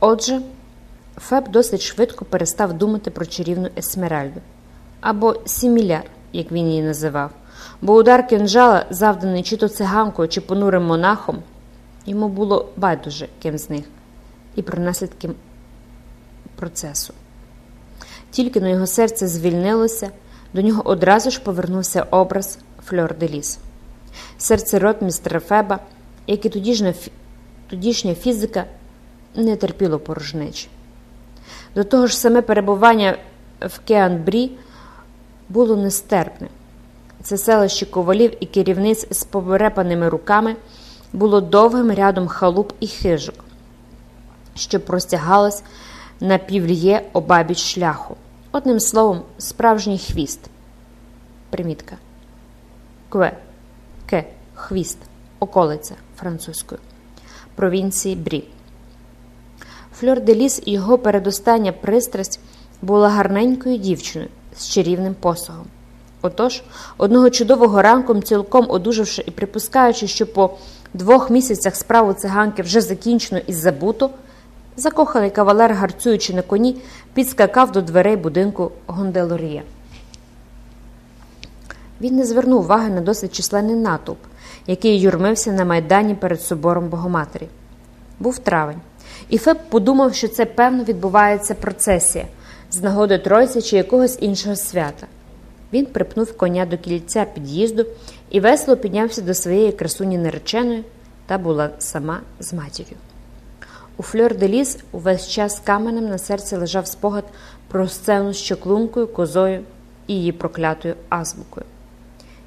Отже, Феб досить швидко перестав думати про чарівну Есмеральду або Сіміляр, як він її називав, бо удар кинжала, завданий чи то циганкою, чи понурим монахом, йому було байдуже ким з них, і про наслідки процесу. Тільки на його серце звільнилося, до нього одразу ж повернувся образ Фльор де Ліс. Серце ротмістера Феба, як і тодішня фізика, не терпіло порожнечі. До того ж, саме перебування в Кеанбрі було нестерпне. Це селище ковалів і керівниць з поверепаними руками було довгим рядом халуп і хижок, що простягалось на півліє обабіч шляху. Одним словом, справжній хвіст. Примітка. Кве. Ке. Хвіст. Околиця французькою. Провінції Брі. Фльор де Ліс його передостання пристрасть була гарненькою дівчиною з чарівним посогом. Отож, одного чудового ранку, цілком одужавши і припускаючи, що по двох місяцях справу циганки вже закінчено і забуто, закоханий кавалер, гарцюючи на коні, підскакав до дверей будинку Гонделорія. Він не звернув уваги на досить численний натовп, який юрмився на майдані перед собором Богоматері. Був травень, і Феб подумав, що це певно відбувається процесія з нагоди Тройця чи якогось іншого свята. Він припнув коня до кільця під'їзду і весело піднявся до своєї красуні нареченої та була сама з матір'ю. У Фльор де Ліс увесь час каменем на серці лежав спогад про сцену з чоклункою, козою і її проклятою азбукою.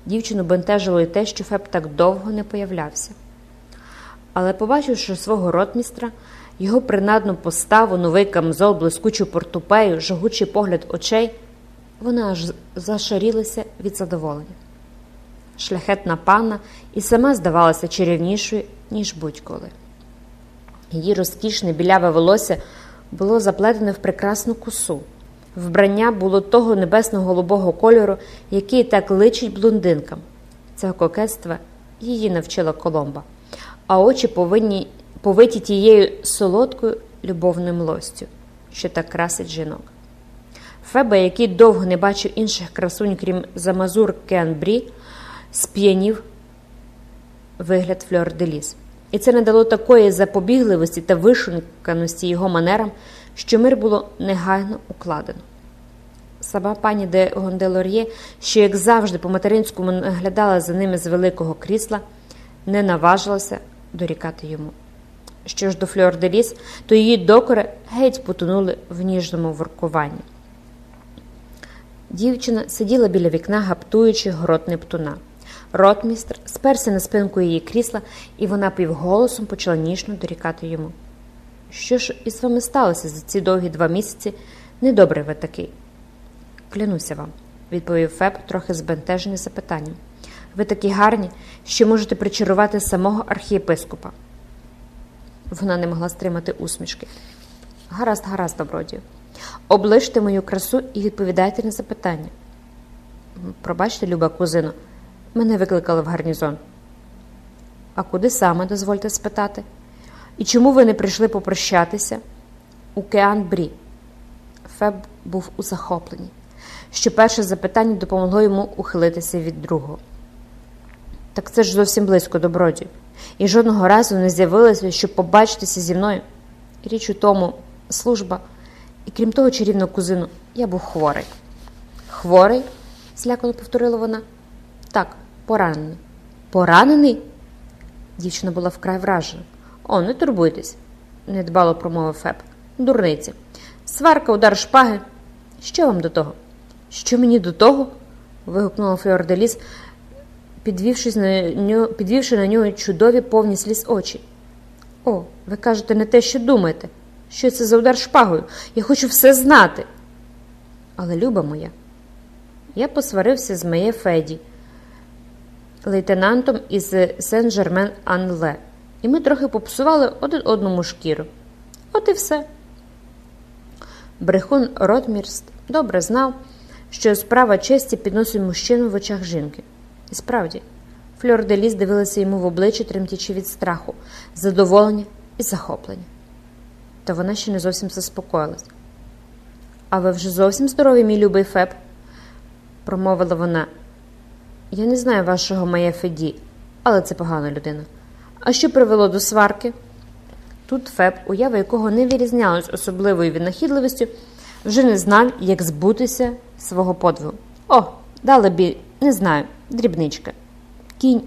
Дівчину бентежило й те, що Феб так довго не появлявся. Але, побачивши свого ротмістра, його принадну поставу, новий камзол, блискучу портупею, жагучий погляд очей, вона аж зашарілася від задоволення. Шляхетна панна і сама здавалася чарівнішою, ніж будь-коли. Її розкішне біляве волосся було заплетене в прекрасну косу. Вбрання було того небесно-голубого кольору, який так личить блондинкам. Цього кокетства її навчила Коломба, а очі повинні повиті тією солодкою любовною млостю, що так красить жінок. Феба, який довго не бачив інших красунь, крім Замазур Кенбрі, сп'янів вигляд Фльор де Ліс. І це не дало такої запобігливості та вишуканості його манерам, що мир було негайно укладено. Сама пані де Гонделор'є, що, як завжди, по материнському наглядала за ними з великого крісла, не наважилася дорікати йому. Що ж до Фльор де Ліс, то її докори геть потонули в ніжному воркуванні. Дівчина сиділа біля вікна, гаптуючи грот Нептуна. Ротмістр сперся на спинку її крісла, і вона півголосом почала ніжно дорікати йому. Що ж із вами сталося за ці довгі два місяці? Недобрий ви такий. Клянуся вам, відповів Феб, трохи збентежений запитанням. Ви такі гарні, що можете причарувати самого архієпископа. Вона не могла стримати усмішки. Гаразд, гаразд, добродію. Оближте мою красу і відповідайте на запитання. Пробачте, люба кузино, мене викликали в гарнізон. А куди саме, дозвольте спитати? І чому ви не прийшли попрощатися? У Кеан-Брі. Феб був у захопленні, що перше запитання допомогло йому ухилитися від другого. Так це ж зовсім близько добродію. І жодного разу не з'явилося, щоб побачитися зі мною. Річ у тому, служба. І крім того, чарівну кузину, я був хворий. Хворий? злякано повторила вона. Так, поранений. Поранений? Дівчина була вкрай вражена. О, не турбуйтесь, недбало промовив Феб. Дурниці. Сварка, удар шпаги. Що вам до того? Що мені до того? вигукнула Феорделіс, підвівшись на нього, підвівши на нього чудові повні сліз очі. О, ви кажете не те, що думаєте. Що це за удар шпагою? Я хочу все знати. Але, люба моя, я посварився з моє Феді, лейтенантом із Сен-Жермен-Анле, і ми трохи попсували один одному шкіру. От і все. Брехун Ротмірст добре знав, що справа честі підносить мужчину в очах жінки. І справді, Фльор де Ліс дивилася йому в обличчя, тремтячи від страху, задоволення і захоплення. Та вона ще не зовсім заспокоїлась. А ви вже зовсім здорові, мій любий Феб? промовила вона. Я не знаю вашого Майя Феді, але це погана людина. А що привело до сварки? Тут Феб, уява якого не вирізнялась особливою винахідливістю, вже не знав, як збутися свого подвигу. О, дали бі, не знаю, дрібничка. Кінь.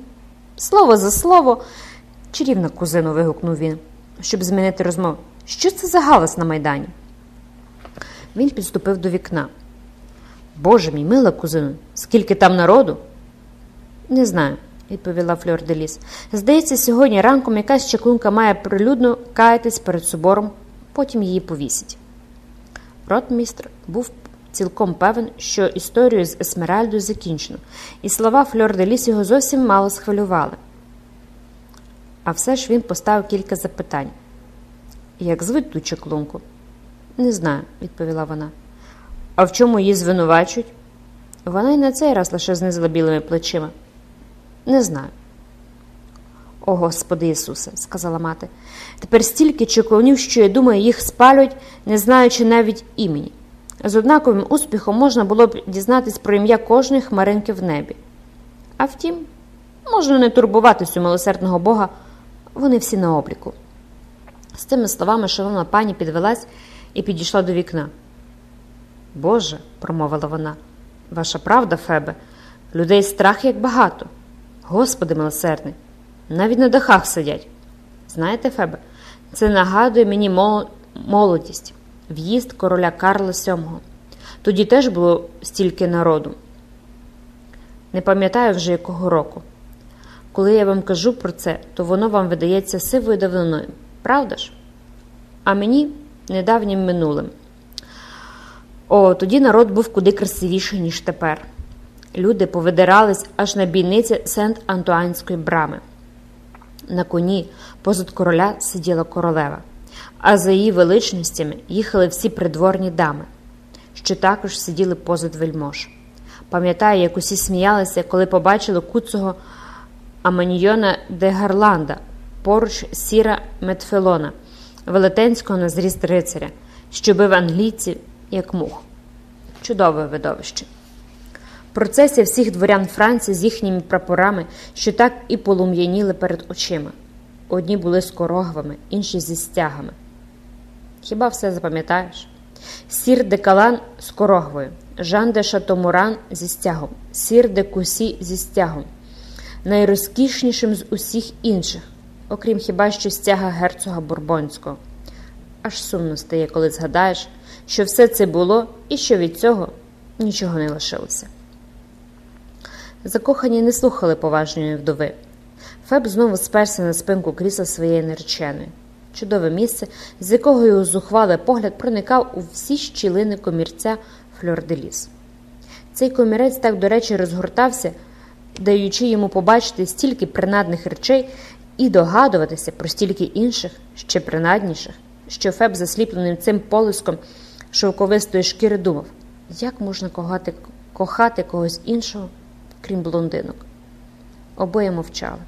Слово за слово, чарівна кузину, вигукнув він, щоб змінити розмову. Що це за галас на майдані? Він підступив до вікна. Боже мій, мила кузину, скільки там народу? Не знаю, відповіла Фльор Деліс. Здається, сьогодні ранком якась чаклунка має прилюдно каятись перед собором, потім її повісять. Ротмістр був цілком певен, що історію з Есмеральдою закінчено, і слова Фльор Деліс його зовсім мало схвилювали. А все ж він поставив кілька запитань. Як звуть ту чаклунку? Не знаю, відповіла вона. А в чому її звинувачують? Вона й на цей раз лише знизила білими плечима. Не знаю. О, Господи Ісусе, сказала мати. Тепер стільки чеклунів, що я думаю, їх спалюють, не знаючи навіть імені. З однаковим успіхом можна було б дізнатись про ім'я кожної хмаринки в небі. А втім, можна не турбуватись у милосердного Бога, вони всі на обліку. З цими словами шановна пані підвелась і підійшла до вікна. Боже, промовила вона, ваша правда, Фебе, людей страх як багато. Господи милосердний, навіть на дахах сидять. Знаєте, Фебе, це нагадує мені молодість, в'їзд короля Карла VII. Тоді теж було стільки народу. Не пам'ятаю вже якого року. Коли я вам кажу про це, то воно вам видається сивою давниною, правда ж? А мені недавнім минулим. О, тоді народ був куди красивіший, ніж тепер. Люди повидирались аж на бійниці Сент Антуанської брами. На коні позад короля сиділа королева, а за її величностями їхали всі придворні дами, що також сиділи позад вельмож. Пам'ятаю, як усі сміялися, коли побачили куцого Аманьйона де Гарланда поруч сіра Метфелона, велетенського на зріст рицаря, що бив англійців, як мух. Чудове видовище. Процесія всіх дворян Франції з їхніми прапорами, що так і полум'яніли перед очима. Одні були з корогвами, інші зі стягами. Хіба все запам'ятаєш? Сір де Калан з корогвою, Жан де Шатомуран зі стягом, сір де Кусі зі стягом, найрозкішнішим з усіх інших, окрім хіба що стяга герцога Бурбонського. Аж сумно стає, коли згадаєш, що все це було і що від цього нічого не лишилося. Закохані не слухали поважної вдови. Феб знову сперся на спинку крісла своєї нареченої. Чудове місце, з якого його зухвалий погляд проникав у всі щілини комірця Фльорделіс. Цей комірець так, до речі, розгортався, даючи йому побачити стільки принадних речей і догадуватися про стільки інших, ще принадніших, що Феб, засліпленим цим полиском шовковистої шкіри, думав, як можна кохати, кохати когось іншого крім блондинок. Обоє мовчали.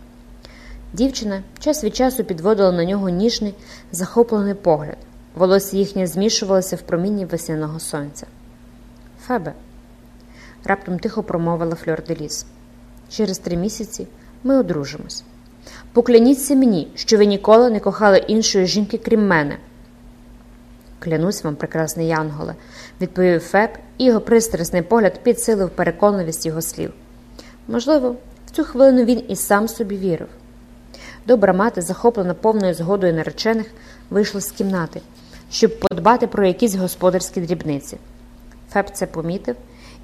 Дівчина час від часу підводила на нього ніжний, захоплений погляд. Волосся їхнє змішувалося в промінні весняного сонця. Фебе, раптом тихо промовила Фльор де Ліс. Через три місяці ми одружимось. Покляніться мені, що ви ніколи не кохали іншої жінки, крім мене. Клянусь вам, прекрасний Янголе, відповів Феб, і його пристрасний погляд підсилив переконливість його слів. Можливо, в цю хвилину він і сам собі вірив. Добра мати, захоплена повною згодою наречених, вийшла з кімнати, щоб подбати про якісь господарські дрібниці. Феб це помітив,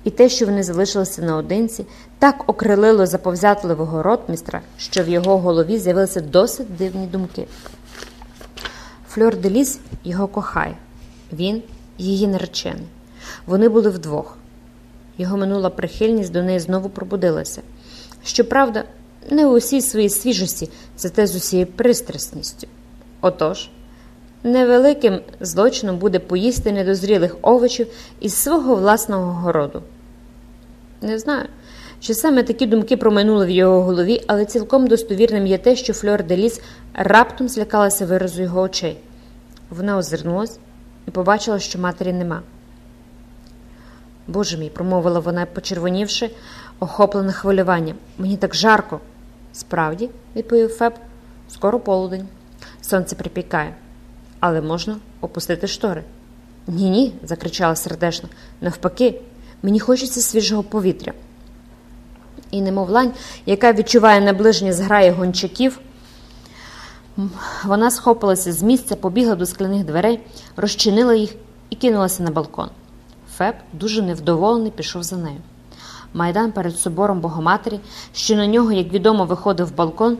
і те, що вони залишилися наодинці, так окрилило заповзятливого ротмістра, що в його голові з'явилися досить дивні думки. Фльор Деліс його кохає, він її наречений. Вони були вдвох. Його минула прихильність до неї знову пробудилася. Щоправда, не у усій своїй свіжості, зате з усією пристрасністю. Отож, невеликим злочином буде поїсти недозрілих овочів із свого власного городу. Не знаю, чи саме такі думки проминули в його голові, але цілком достовірним є те, що Фльор Деліс раптом злякалася виразу його очей. Вона озирнулась і побачила, що матері нема. Боже мій, промовила вона, почервонівши, охоплена хвилюванням. Мені так жарко. Справді, відповів Феб, скоро полудень. Сонце припікає, але можна опустити штори. Ні, ні, закричала сердечно. Навпаки, мені хочеться свіжого повітря. І немов лань, яка відчуває наближення зграї гончаків, вона схопилася з місця, побігла до скляних дверей, розчинила їх і кинулася на балкон. Феб, дуже невдоволений, пішов за нею. Майдан перед собором Богоматері, що на нього, як відомо, виходив балкон,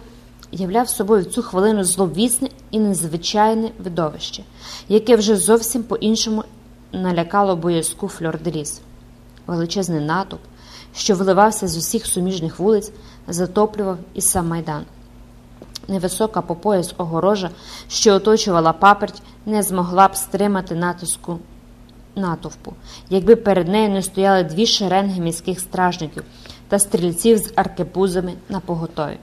являв собою в цю хвилину зловісне і незвичайне видовище, яке вже зовсім по-іншому налякало боязку фльорделіс. Величезний натовп, що виливався з усіх суміжних вулиць, затоплював і сам майдан. Невисока по пояс огорожа, що оточувала паперть, не змогла б стримати натиску натовпу, якби перед нею не стояли дві шеренги міських стражників та стрільців з аркебузами на поготові.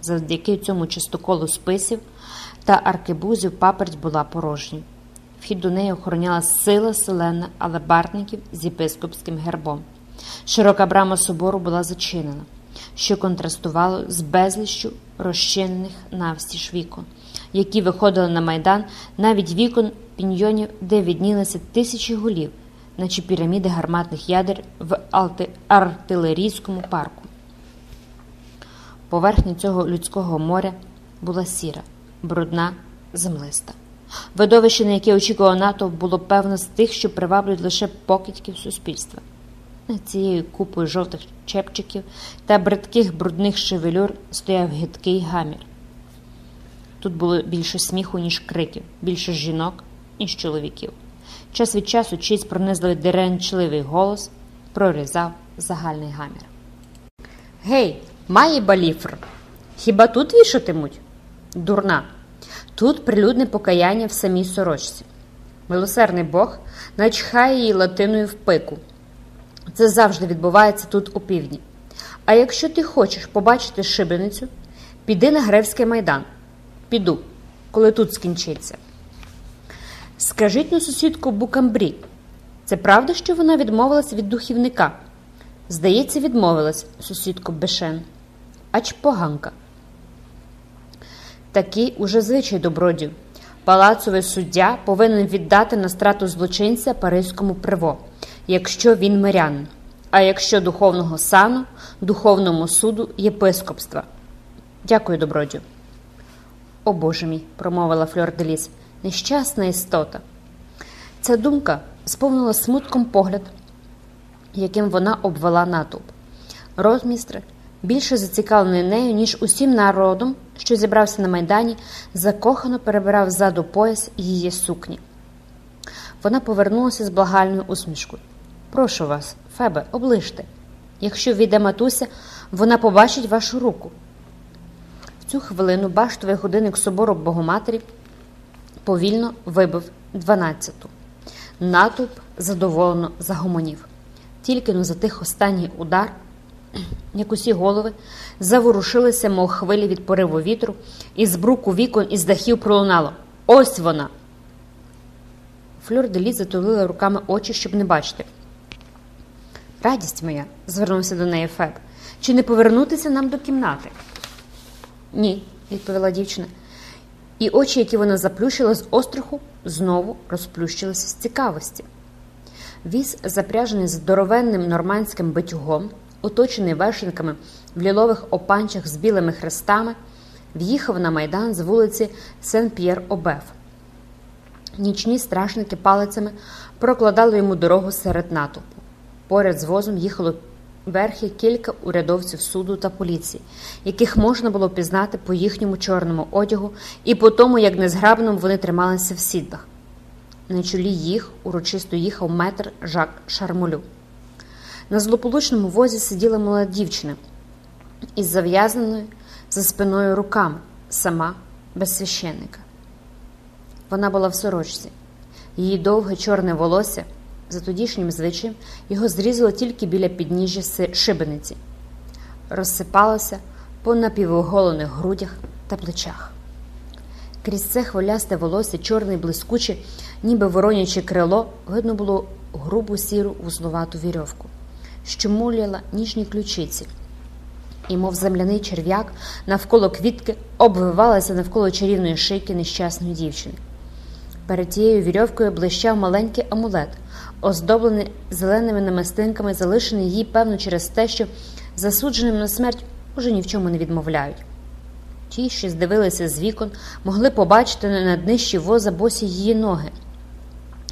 Завдяки цьому чистоколу списів та аркебузів паперть була порожньою. Вхід до неї охороняла сила селена алебартників з єпископським гербом. Широка брама собору була зачинена, що контрастувало з безліччю розчинених навстіж вікон, які виходили на майдан навіть вікон піньйонів, де віднілися тисячі голів, наче піраміди гарматних ядер в артилерійському парку. Поверхня цього людського моря була сіра, брудна, землиста. Видовище, на яке очікував НАТО, було певно з тих, що приваблюють лише покидьків суспільства. Над цією купою жовтих чепчиків та бридких брудних шевелюр стояв гидкий гамір. Тут було більше сміху, ніж криків, більше жінок, ніж чоловіків. Час від часу чийсь пронизливий деренчливий голос прорізав загальний гамір. Гей, має баліфр! Хіба тут вішатимуть? Дурна. Тут прилюдне покаяння в самій сорочці. Милосердний Бог начхає її латиною в пику. Це завжди відбувається тут у півдні. А якщо ти хочеш побачити шибеницю, піди на Гревський майдан. Піду, коли тут скінчиться. Скажіть на сусідку Букамбрі, це правда, що вона відмовилась від духівника? Здається, відмовилась, сусідко Бешен. Ач поганка. Такий уже звичай добродів. Палацовий суддя повинен віддати на страту злочинця Паризькому приво, якщо він мирянин, а якщо духовного сану, духовному суду єпископства. Дякую, добродю. О Боже мій, промовила Фльор Деліс, нещасна істота. Ця думка сповнила смутком погляд, яким вона обвела натовп. Ротмістр, більше зацікавлений нею, ніж усім народом, що зібрався на майдані, закохано перебирав ззаду пояс її сукні. Вона повернулася з благальною усмішкою. Прошу вас, Фебе, оближте. Якщо війде матуся, вона побачить вашу руку. В цю хвилину баштовий годинник собору Богоматері повільно вибив дванадцяту. Натовп задоволено загомонів. Тільки но затих останній удар, як усі голови, заворушилися, мов хвилі від пориву вітру, і з бруку вікон із дахів пролунало. Ось вона! Флюр Делі затулила руками очі, щоб не бачити. Радість моя, звернувся до неї Феб, чи не повернутися нам до кімнати? Ні, відповіла дівчина. І очі, які вона заплющила з остраху, знову розплющилися з цікавості. Віз, запряжений здоровенним нормандським битюгом, оточений вершинками в лілових опанчах з білими хрестами, в'їхав на майдан з вулиці Сен-П'єр-Обев. Нічні страшники палицями прокладали йому дорогу серед натовпу. Поряд з возом їхало верхи кілька урядовців суду та поліції, яких можна було пізнати по їхньому чорному одягу і по тому, як незграбно вони трималися в сідлах. На чолі їх урочисто їхав метр Жак Шармолю. На злополучному возі сиділа молода дівчина із зав'язаною за спиною руками, сама без священника. Вона була в сорочці. Її довге чорне волосся, за тодішнім звичаєм, його зрізало тільки біля підніжжя шибениці, розсипалося по напівоголених грудях та плечах. Крізь це хвилясте волосся, чорне і блискуче, ніби вороняче крило, видно було грубу сіру вузловату вірьовку, що муляла ніжні ключиці, і, мов земляний черв'як, навколо квітки обвивалася навколо чарівної шийки нещасної дівчини. Перед тією вірьовкою блищав маленький амулет, оздоблений зеленими намистинками, залишений їй, певно, через те, що засудженим на смерть уже ні в чому не відмовляють. Ті, що здивилися з вікон, могли побачити на днищі воза босі її ноги,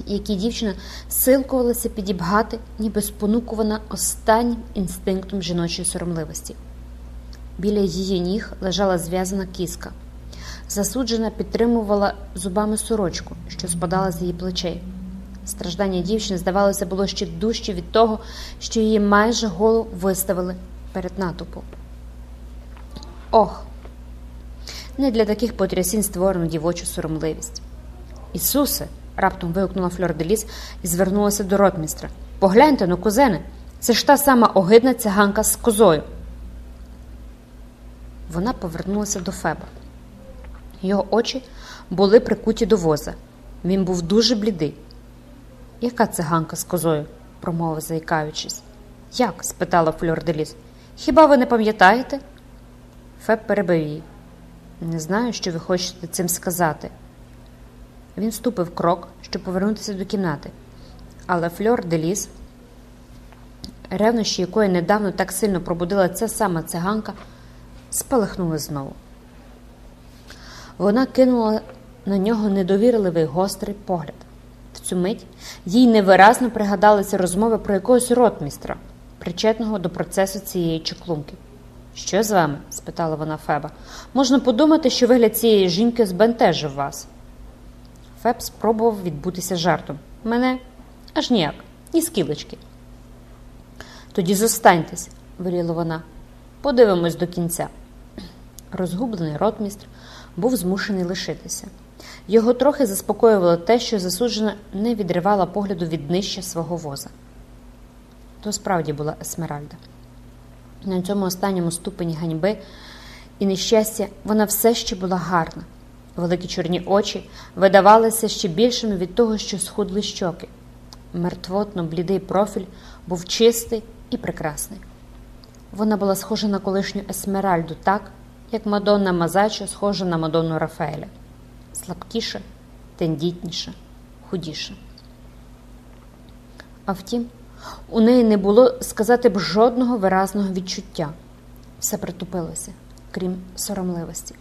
які дівчина силкувалася підібгати, ніби спонукувана останнім інстинктом жіночої соромливості. Біля її ніг лежала зв'язана кіска. Засуджена підтримувала зубами сорочку, що спадала з її плечей. Страждання дівчини, здавалося, було ще дужче від того, що її майже голу виставили перед натовпом. Ох! Не для таких потрясінь створено дівочу соромливість. Ісусе. раптом вигукнула Фльор Деліс і звернулася до ротмістра. Погляньте ну, кузене, це ж та сама огидна циганка з козою. Вона повернулася до Феба. Його очі були прикуті до воза. Він був дуже блідий. Яка циганка з козою? промовив заїкаючись. Як? спитала Фльор Деліс. Хіба ви не пам'ятаєте? Феб перебив її. Не знаю, що ви хочете цим сказати. Він ступив крок, щоб повернутися до кімнати. Але Фльор Деліс, ревнощі якої недавно так сильно пробудила ця сама циганка, спалахнули знову. Вона кинула на нього недовірливий гострий погляд. Цю мить їй невиразно пригадалися розмови про якогось ротмістра, причетного до процесу цієї чеклунки. Що з вами? спитала вона Феба. Можна подумати, що вигляд цієї жінки збентежив вас. Феб спробував відбутися жартом. Мене аж ніяк, ні скілечки. Тоді зостаньтесь, виріла вона. Подивимось до кінця. Розгублений ротмістр був змушений лишитися. Його трохи заспокоювало те, що засуджена не відривала погляду від нижча свого воза. То справді була Есмеральда. На цьому останньому ступені ганьби і нещастя вона все ще була гарна. Великі чорні очі видавалися ще більшими від того, що схудли щоки. Мертвотно блідий профіль був чистий і прекрасний. Вона була схожа на колишню Есмеральду так, як Мадонна Мазаччо схожа на Мадонну Рафаеля. Слабкіша, тендітніша, худіша. А втім, у неї не було сказати б жодного виразного відчуття. Все притупилося, крім соромливості.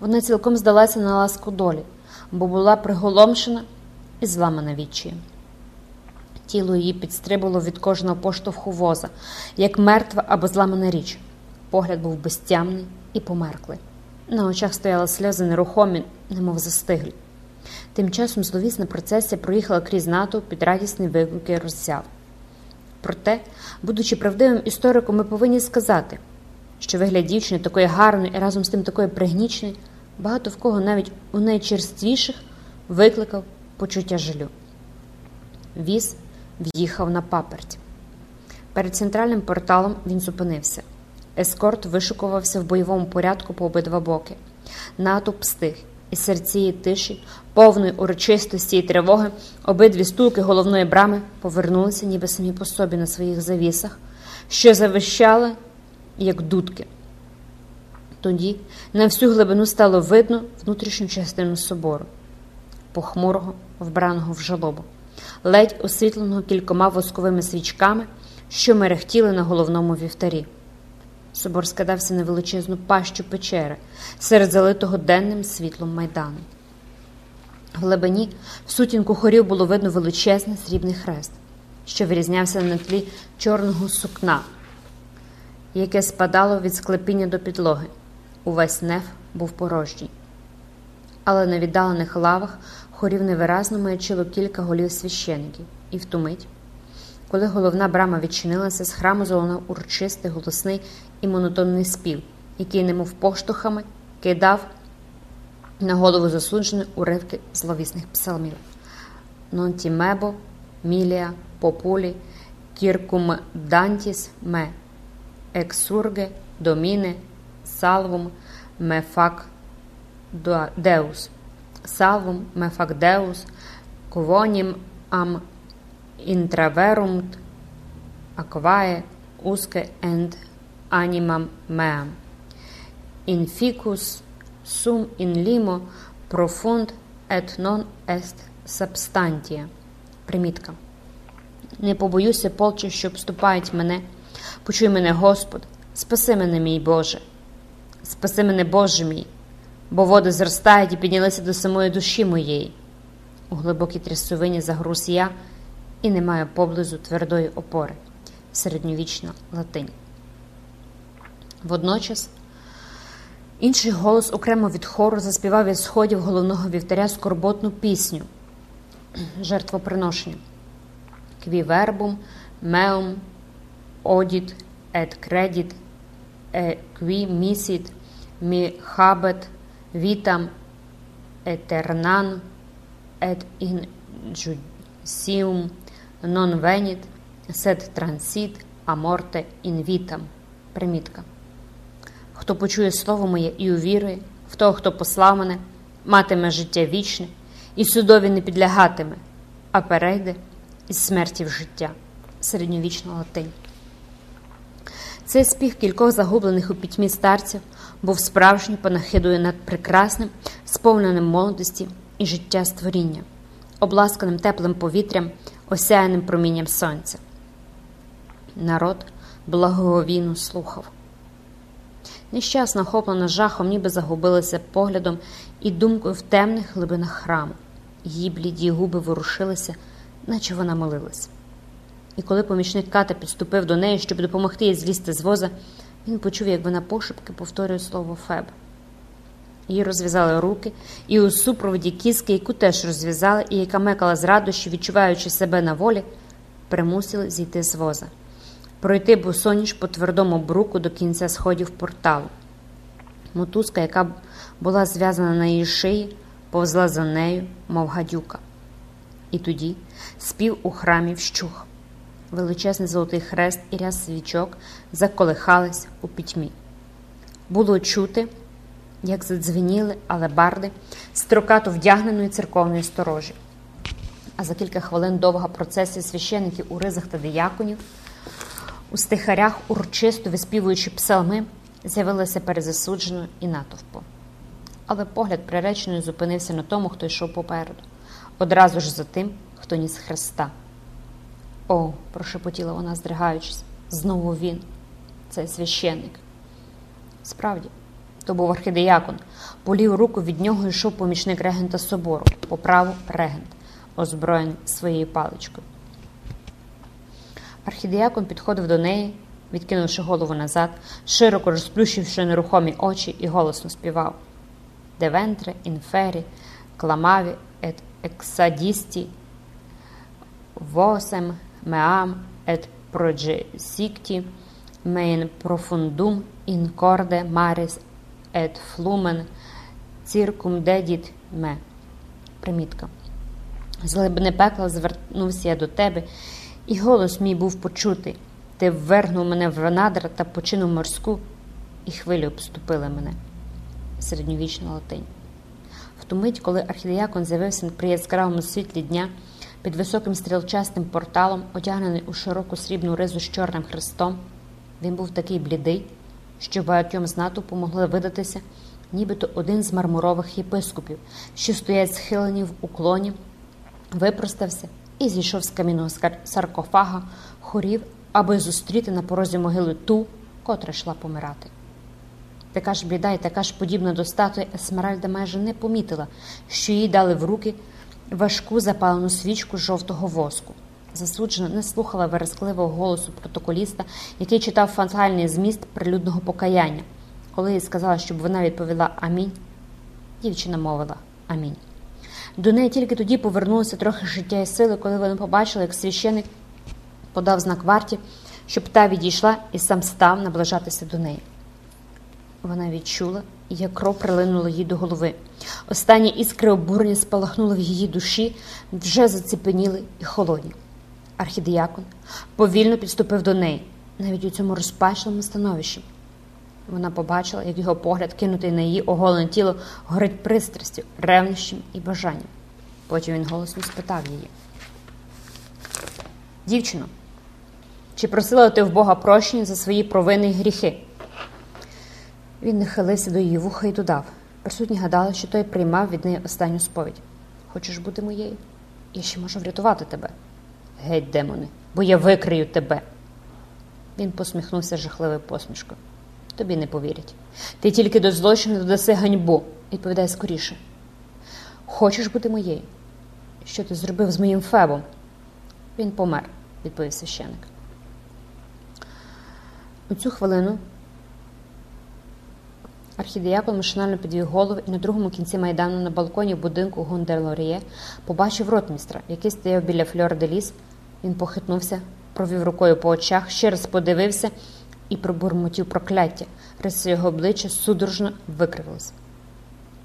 Вона цілком здалася на ласку долі, бо була приголомшена і зламана відчаєм. Тіло її підстрибувало від кожного поштовху воза, як мертва або зламана річ. Погляд був безтямний і померклий. На очах стояли сльози нерухомі, немов застиглі. Тим часом зловісна процесія проїхала крізь НАТО під радісні виклики роззяв. Проте, будучи правдивим істориком, ми повинні сказати, що вигляд дівчини такої гарної і разом з тим такої пригнічної, багато в кого навіть у найчерствіших викликав почуття жалю. Віз в'їхав на паперть. Перед центральним порталом він зупинився. Ескорт вишукувався в бойовому порядку по обидва боки. Натовп стих, і серед цієї тиші, повної урочистості і тривоги, обидві стулки головної брами повернулися, ніби самі по собі на своїх завісах, що завищали, як дудки. Тоді на всю глибину стало видно внутрішню частину собору, похмурого, вбраного в жалобу, ледь освітленого кількома восковими свічками, що мерехтіли на головному вівтарі. Собор скидався на величезну пащу печери серед залитого денним світлом майдану. В глибині в сутінку хорів було видно величезний срібний хрест, що вирізнявся на тлі чорного сукна, яке спадало від склепіння до підлоги. Увесь неф був порожній. Але на віддалених лавах хорів невиразно маячило кілька голів священиків, і в ту мить, коли головна брама відчинилася, з храму золонав урочистий, голосний і монотонний спів, який, немов поштовхами, кидав на голову засудженої уривки зловісних псалмів. Нонті мебо, мілія, популі, кіркум дантіс ме, ексурге, доміне, салвум, ме фак деус. me fac Deus, quonim am intraverumt aquae usque and animam meam. In ficus sum in limo profund et non est substantia. Примітка. Не побоюся полчищ, що обступають мене. Почуй мене, Господь, спаси мене, мій Боже. Спаси мене, Боже мій, бо води зростають і піднялися до самої душі моєї. У глибокій трясовині загруз я і не маю поблизу твердої опори. Середньовічна латинь. Водночас інший голос окремо від хору заспівав від сходів головного вівтаря скорботну пісню жертвоприношення. Odit et credit e qui misit mi habet vitam aeternan et in judicium non venit sed transit a morte in. Примітка. Хто почує слово моє і увірує, в того, хто послав мене, матиме життя вічне, і судові не підлягатиме, а перейде із смерті в життя. Середньовічна латинь. Цей спів кількох загублених у пітьмі старців був справжньою панахидою над прекрасним, сповненим молодості і життя створіння, обласканим теплим повітрям, осяяним промінням сонця. Народ благоговійно слухав. Нещасно охоплена жахом, ніби загубилася поглядом і думкою в темних глибинах храму. Її бліді губи ворушилися, наче вона молилась. І коли помічник ката підступив до неї, щоб допомогти їй злізти з воза, він почув, як вона пошепки повторює слово Феб. Їй розв'язали руки, і у супроводі кіски, яку теж розв'язали, і яка мекала з радощі, відчуваючи себе на волі, примусили зійти з воза, пройти босоніж по твердому бруку до кінця сходів порталу. Мотузка, яка була зв'язана на її шиї, повзла за нею, мов гадюка. І тоді спів у храмі вщух. Величезний золотий хрест і ряд свічок заколихались у пітьмі. Було чути, як задзвеніли алебарди строкато вдягненої церковної сторожі. А за кілька хвилин довга процесія священиків у ризах та дияконів, у стихарях, урочисто виспівуючи псалми, з'явилася перед засудженою і натовпом. Але погляд приреченої зупинився на тому, хто йшов попереду, одразу ж за тим, хто ніс Христа. О, прошепотіла вона, здригаючись, знову він, цей священник. Справді, то був архідеякон. По ліву руку від нього йшов помічник регента собору, по праву регент, озброєний своєю паличкою. Архідеякон підходив до неї, відкинувши голову назад, широко розплющивши нерухомі очі, і голосно співав Девентре, інфері, кламаві, ет ексадісті, восем meam et progesicti mein profundum in corde maris et flumen circumdedit me. Примітка. З глибини пекла звернувся я до тебе, і голос мій був почутий. Ти ввергнув мене в надра та почину морську, і хвилі обступили мене. Середньовічна латинь. В ту мить, коли архідеякон з'явився при яскравому світлі дня, під високим стрілчастим порталом, одягнений у широку срібну ризу з чорним хрестом, він був такий блідий, що багатьом з натовпу могли видатися, нібито один з мармурових єпископів, що стоять схилені в уклоні, випростався і зійшов з камінного саркофага, хорів, аби зустріти на порозі могили ту, котра йшла помирати. Така ж бліда і така ж подібна до статуї Есмеральда майже не помітила, що їй дали в руки важку запалену свічку жовтого воску. Засуджена не слухала верескливого голосу протоколіста, який читав фатальний зміст прилюдного покаяння. Коли їй сказала, щоб вона відповіла Амінь, дівчина мовила Амінь. До неї тільки тоді повернулося трохи життя і сили, коли вони побачили, як священик подав знак варті, щоб та відійшла і сам став наближатися до неї. Вона відчула, як кров прилинула їй до голови. Останні іскри обурення спалахнули в її душі, вже заціпеніли і холодні. Архідіякон повільно підступив до неї, навіть у цьому розпачливому становищі. Вона побачила, як його погляд, кинутий на її оголене тіло, горить пристрастю, ревнощем і бажанням. Потім він голосно спитав її. Дівчино, чи просила ти в Бога прощення за свої провини й гріхи? Він нахилився до її вуха і додав. Присутні гадали, що той приймав від неї останню сповідь. Хочеш бути моєю? Я ще можу врятувати тебе. Геть, демони, бо я викрию тебе. Він посміхнувся жахливою посмішкою. Тобі не повірять. Ти тільки до злочину додаси ганьбу. Відповідай скоріше. Хочеш бути моєю? Що ти зробив з моїм фебом? Він помер, відповів священик. У цю хвилину архідіякон машинально підвів голову і на другому кінці майдану на балконі будинку Гундерлоріє побачив ротмістра, який стояв біля фльор де ліс. Він похитнувся, провів рукою по очах, ще раз подивився і пробурмотів прокляття. Риси його обличчя судорожно викривилися.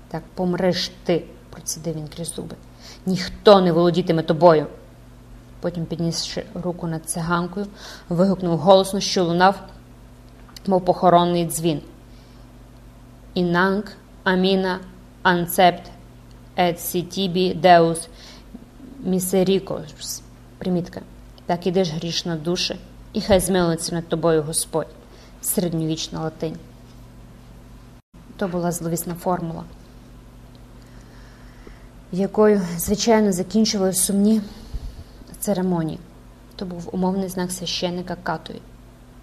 Так помреш ти, процідив він крізь зуби. Ніхто не володітиме тобою. Потім, піднісши руку над циганкою, вигукнув голосно, що лунав, мов похоронний дзвін. Інанг аміна анцепт ет деус місерікос. Примітка. Так ідеш грішна душе, і хай змилиться над тобою Господь. Середньовічна латинь. То була зловісна формула, якою, звичайно, закінчували сумні церемонії. То був умовний знак священника Катові.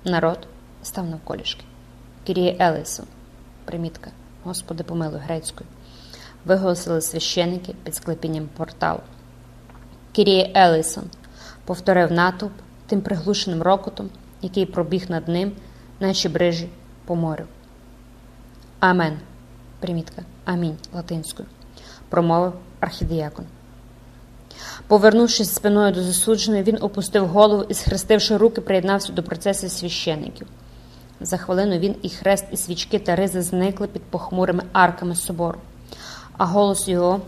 Народ став навколішки. Кіріє Елісон, примітка, Господи, помилуй грецькою, виголосили священики під склепінням порталу. Кіріє Елісон повторив натовп тим приглушеним рокотом, який пробіг над ним, наче брижі по морю. Амен. Примітка. Амінь латинською, промовив архідіякон. Повернувшись спиною до засудженої, він опустив голову і, схрестивши руки, приєднався до процесу священиків. За хвилину він і хрест, і свічки та ризи зникли під похмурими арками собору, а голос його,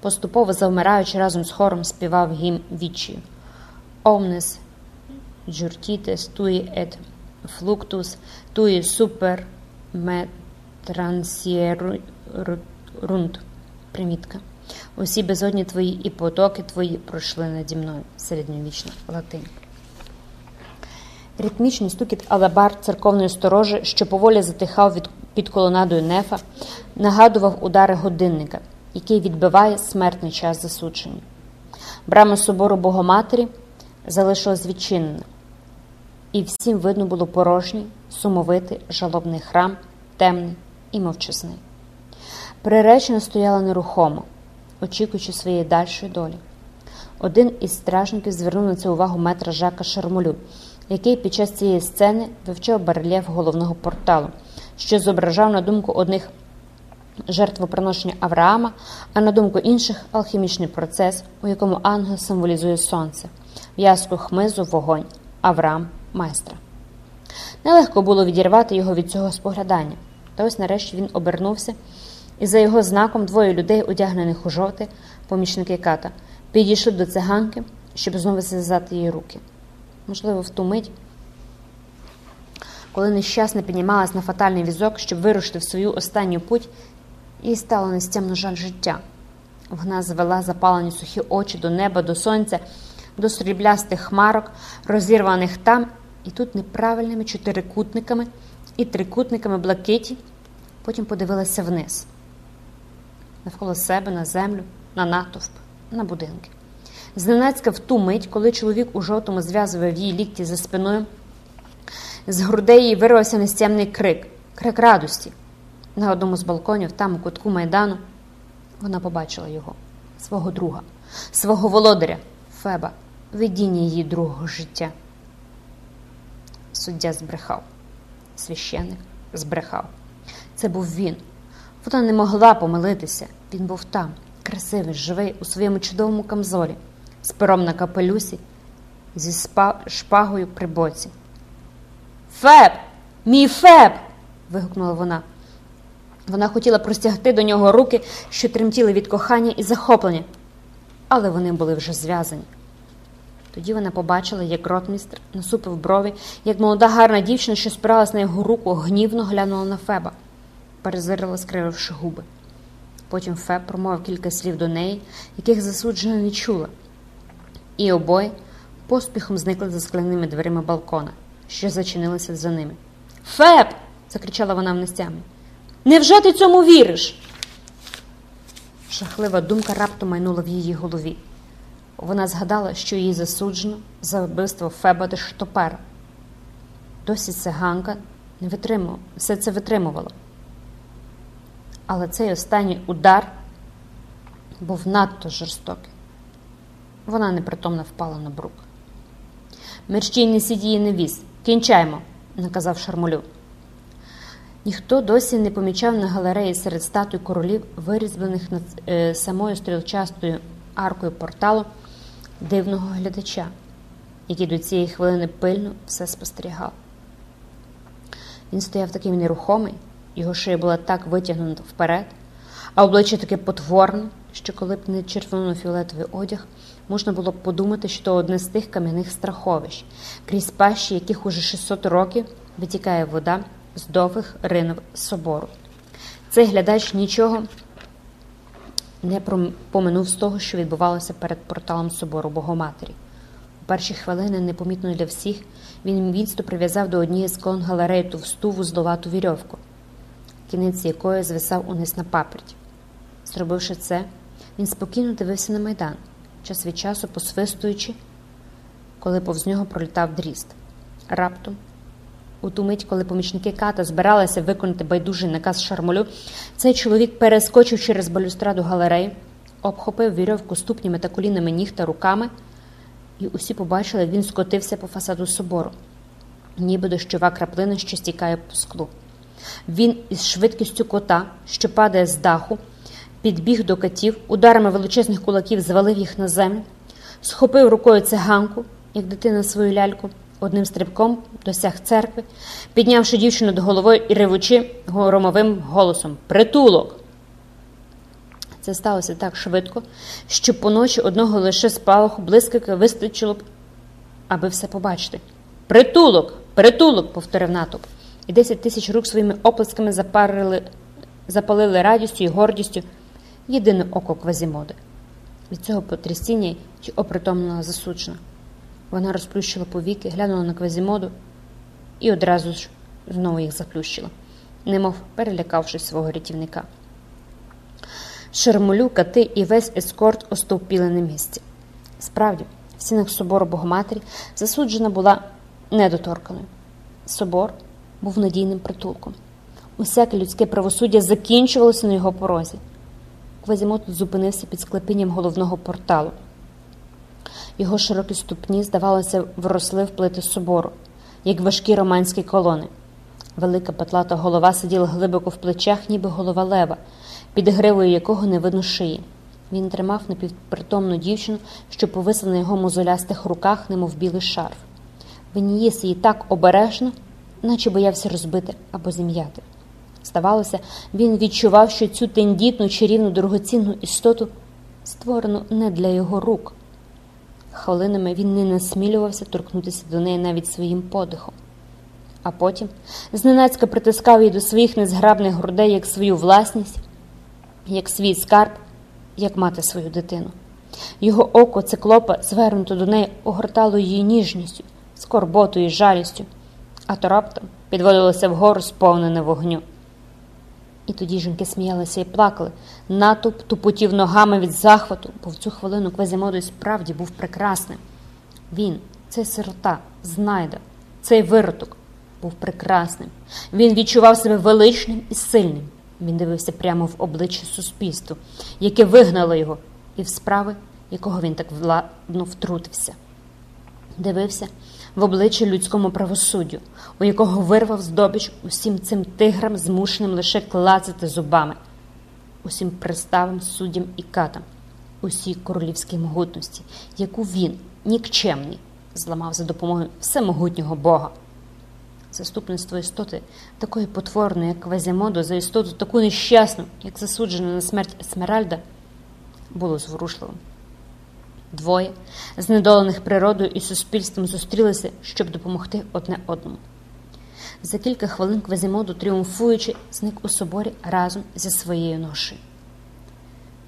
поступово завмираючи разом з хором, співав гімн відчію. Omnes jurtites tui et fluctus tui super me transierunt. Примітка. Усі безодні твої і потоки твої пройшли наді мною. Середньовічна латинь. Ритмічний стукіт алабар церковної сторожі, що поволі затихав від, під колонадою нефа, нагадував удари годинника, який відбиває смертний час засудження. Брама собору Богоматері залишилась відчинена, і всім видно було порожній, сумовитий, жалобний храм, темний і мовчазний. Приречена стояла нерухомо, очікуючи своєї дальшої долі. Один із стражників звернув на це увагу метра Жака Шармолю, який під час цієї сцени вивчав барельєф головного порталу, що зображав на думку одних жертвоприношення Авраама, а на думку інших алхімічний процес, у якому ангел символізує сонце, в'язку хмизу, вогонь, Авраам майстра. Нелегко було відірвати його від цього споглядання, та ось нарешті він обернувся, і за його знаком двоє людей, одягнених у жовте, помічники ката, підійшли до циганки, щоб знову зв'язати її руки. Можливо, в ту мить, коли нещасна піднімалась на фатальний візок, щоб вирушити в свою останню путь, їй стало нестямно жаль життя. Вона звела запалені сухі очі до неба, до сонця, до сріблястих хмарок, розірваних там і тут неправильними чотирикутниками і трикутниками блакиті, потім подивилася вниз, навколо себе, на землю, на натовп, на будинки. Зненацька в ту мить, коли чоловік у жовтому зв'язував її лікті за спиною, з грудей їй вирвався нестямний крик, крик радості. На одному з балконів, там, у кутку майдану, вона побачила його, свого друга, свого володаря, Феба, видіння її другого життя. Суддя збрехав, священник збрехав. Це був він. Вона не могла помилитися. Він був там, красивий, живий, у своєму чудовому камзолі, з пером на капелюсі, зі шпагою при боці. Феб! Мій Феб! вигукнула вона. Вона хотіла простягти до нього руки, що тремтіли від кохання і захоплення, але вони були вже зв'язані. Тоді вона побачила, як ротмістр насупив брові, як молода гарна дівчина, що спиралась на його руку, гнівно глянула на Феба, перезирила, скрививши губи. Потім Феб промовив кілька слів до неї, яких засуджена не чула, і обоє поспіхом зникли за скляними дверима балкона, що зачинилися за ними. Феб! закричала вона в нестямі. Невже ти цьому віриш? Жахлива думка раптом майнула в її голові. Вона згадала, що її засуджено за вбивство Феба де Штопера. Досі циганка не витримувала, все це витримувала. Але цей останній удар був надто жорстокий. Вона непритомно впала на брук. Мерщій не сидій не віз. Кінчаймо, наказав Шармолю. Ніхто досі не помічав на галереї серед статуй королів, вирізблених над е, самою стрілчастою аркою порталу дивного глядача, який до цієї хвилини пильно все спостерігав. Він стояв такий нерухомий, його шия була так витягнута вперед, а обличчя таке потворне, що коли б не червоно-фіолетовий одяг, можна було б подумати, що то одне з тих кам'яних страховищ, крізь пащі яких уже 600 років витікає вода з довгих ринов собору. Цей глядач нічого не поминув з того, що відбувалося перед порталом собору Богоматері. У перші хвилини, непомітно для всіх, він міцно прив'язав до однієї з колон галереї товсту вузловату вірьовку, кінець якої звисав униз на паперть. Зробивши це, він спокійно дивився на майдан, час від часу посвистуючи, коли повз нього пролітав дріст. Раптом у ту мить, коли помічники ката збиралися виконати байдужий наказ шармолю, цей чоловік перескочив через балюстраду галереї, обхопив вірьовку ступнями та колінами ніг та руками, і усі побачили, як він скотився по фасаду собору, ніби дощова краплина, що стікає по склу. Він із швидкістю кота, що падає з даху, підбіг до катів, ударами величезних кулаків звалив їх на землю, схопив рукою циганку, як дитина свою ляльку одним стрибком досяг церкви, піднявши дівчину до голови і ревучи громовим голосом Притулок! Це сталося так швидко, що поночі одного лише спалаху блискавки вистачило б, аби все побачити. Притулок! Притулок! повторив натовп, і десять тисяч рук своїми оплесками запарили, запалили радістю і гордістю єдине око квазімоди. Від цього потрясіння й опритомнила засучена. Вона розплющила повіки, глянула на квазімоду і одразу ж знову їх заплющила, немов перелякавшись свого рятівника. Шермолю, кати і весь ескорт остовпіли на місці. Справді, в стінах собору Богоматері засуджена була недоторканою. Собор був надійним притулком. Усяке людське правосуддя закінчувалося на його порозі. Квазімот зупинився під склепінням головного порталу. Його широкі ступні, здавалося, вросли в плити собору, як важкі романські колони. Велика патлата голова сиділа глибоко в плечах, ніби голова лева, під гривою якого не видно шиї. Він тримав напівпритомну дівчину, що повисла на його мозолястих руках, немов білий шарф. Він їс її так обережно, наче боявся розбити або зім'яти. Здавалося, він відчував, що цю тендітну чарівну дорогоцінну істоту створено не для його рук. Хвилинами він не насмілювався торкнутися до неї навіть своїм подихом, а потім зненацька притискав її до своїх незграбних грудей як свою власність, як свій скарб, як мати свою дитину. Його око циклопа, звернуто до неї, огортало її ніжністю, скорботою і жалістю, а то раптом підводилося вгору сповнене вогню. І тоді жінки сміялися і плакали. Натовп тупотів ногами від захвату, бо в цю хвилину Квазімодо і справді був прекрасним. Він, цей сирота, знайда, цей вироток, був прекрасним. Він відчував себе величним і сильним. Він дивився прямо в обличчя суспільству, яке вигнало його, і в справи, якого він так владно втрутився. Дивився в обличчя людському правосуддю, у якого вирвав здобич усім цим тиграм, змушеним лише клацати зубами, усім приставим суддям і катам, усій королівській могутності, яку він, нікчемний, зламав за допомогою всемогутнього Бога. Заступництво істоти такої потворної, як Квазімодо, за істоту таку нещасну, як засуджена на смерть Есмеральда, було зворушливим. Двоє, знедолених природою і суспільством, зустрілися, щоб допомогти одне одному. За кілька хвилин Квазімоду, тріумфуючи, зник у соборі разом зі своєю ношею.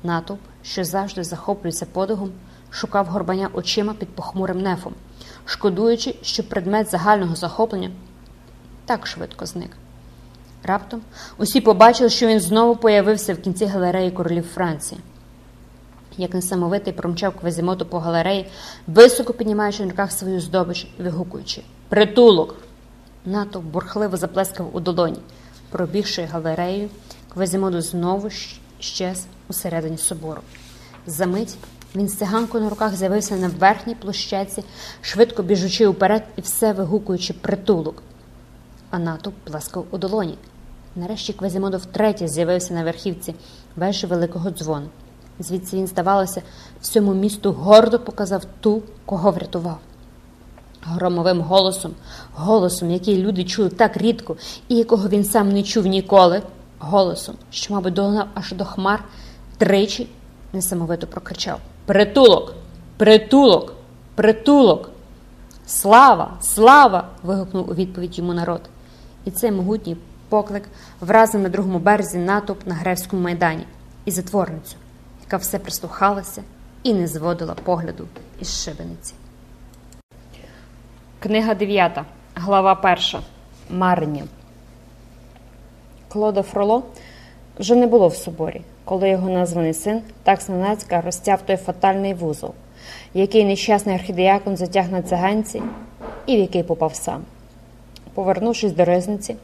Натовп, що завжди захоплюється подигом, шукав горбаня очима під похмурим нефом, шкодуючи, що предмет загального захоплення так швидко зник. Раптом усі побачили, що він знову появився в кінці галереї королів Франції. Як несамовитий промчав Квазімоту по галереї, високо піднімаючи на руках свою здобич вигукуючи Притулок! Натовп бурхливо заплескав у долоні. Пробігши галерею, Квазімоду знову щез усередині собору. Замить він з циганкою на руках з'явився на верхній площаці, швидко біжучи уперед і все вигукуючи притулок. А натовп плескав у долоні. Нарешті Квазімодо втретє з'явився на верхівці вежі великого дзвону. Звідси він, здавалося, всьому місту гордо показав ту, кого врятував. Громовим голосом, голосом, який люди чули так рідко і якого він сам не чув ніколи, голосом, що, мабуть, долинав аж до хмар, тричі несамовито прокричав Притулок! Притулок! Притулок! Слава! Слава! вигукнув у відповідь йому народ. І цей могутній поклик вразив на другому березі натовп на Гревському майдані і затворницю, яка все прислухалася і не зводила погляду із шибениці. Книга 9, глава 1. Марення. Клода Фроло вже не було в соборі, коли його названий син так зненацька розтяв той фатальний вузол, який нещасний архідеякон затяг на циганці і в який попав сам. Повернувшись до ризниці,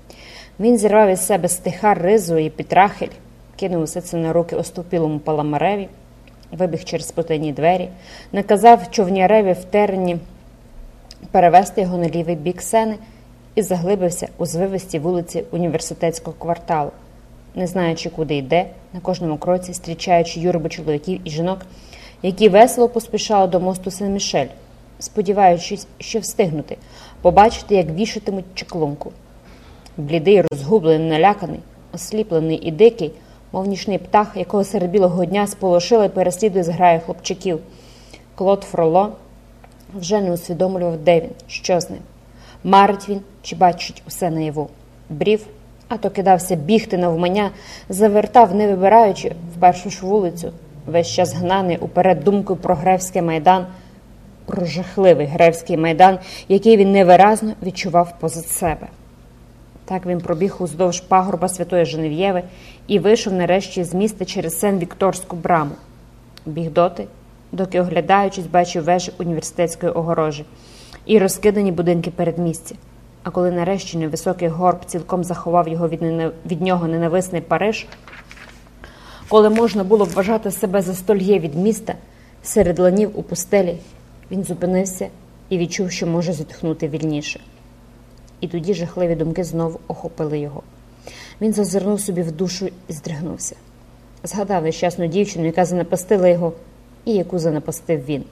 він зірвав із себе стиха ризу і пітрахель, кинув усе це на руки оступілому паламареві, вибіг через потайні двері, наказав човняреві в терені перевести його на лівий бік сени і заглибився у звивисті вулиці університетського кварталу, не знаючи, куди йде, на кожному кроці зустрічаючи юрби чоловіків і жінок, які весело поспішали до мосту Сен-Мішель, сподіваючись, що встигнути, побачити, як вішатимуть чеклунку. Блідий, розгублений, наляканий, осліплений і дикий, мов нічний птах, якого серед білого дня сполошили переслідує зграє хлопчиків. Клод Фроло вже не усвідомлював, де він, що з ним. Марить він чи бачить усе наяву. Брів, а то кидався бігти навмання, завертав, не вибираючи в першу ж вулицю, весь час гнаний уперед думкою про Гревський майдан, про жахливий Гревський майдан, який він невиразно відчував позад себе. Так він пробіг уздовж пагорба Святої Женев'єви і вийшов нарешті з міста через Сен-Вікторську браму. Біг доти, доки, оглядаючись, бачив вежі університетської огорожі і розкидані будинки передмістя. А коли нарешті невисокий горб цілком заховав його від, від нього ненависний Париж, коли можна було вважати себе за стольє від міста серед ланів у пустелі, він зупинився і відчув, що може зітхнути вільніше. І тоді жахливі думки знову охопили його. Він зазирнув собі в душу і здригнувся. Згадав нещасну дівчину, яка занапастила його, і яку занапастив він.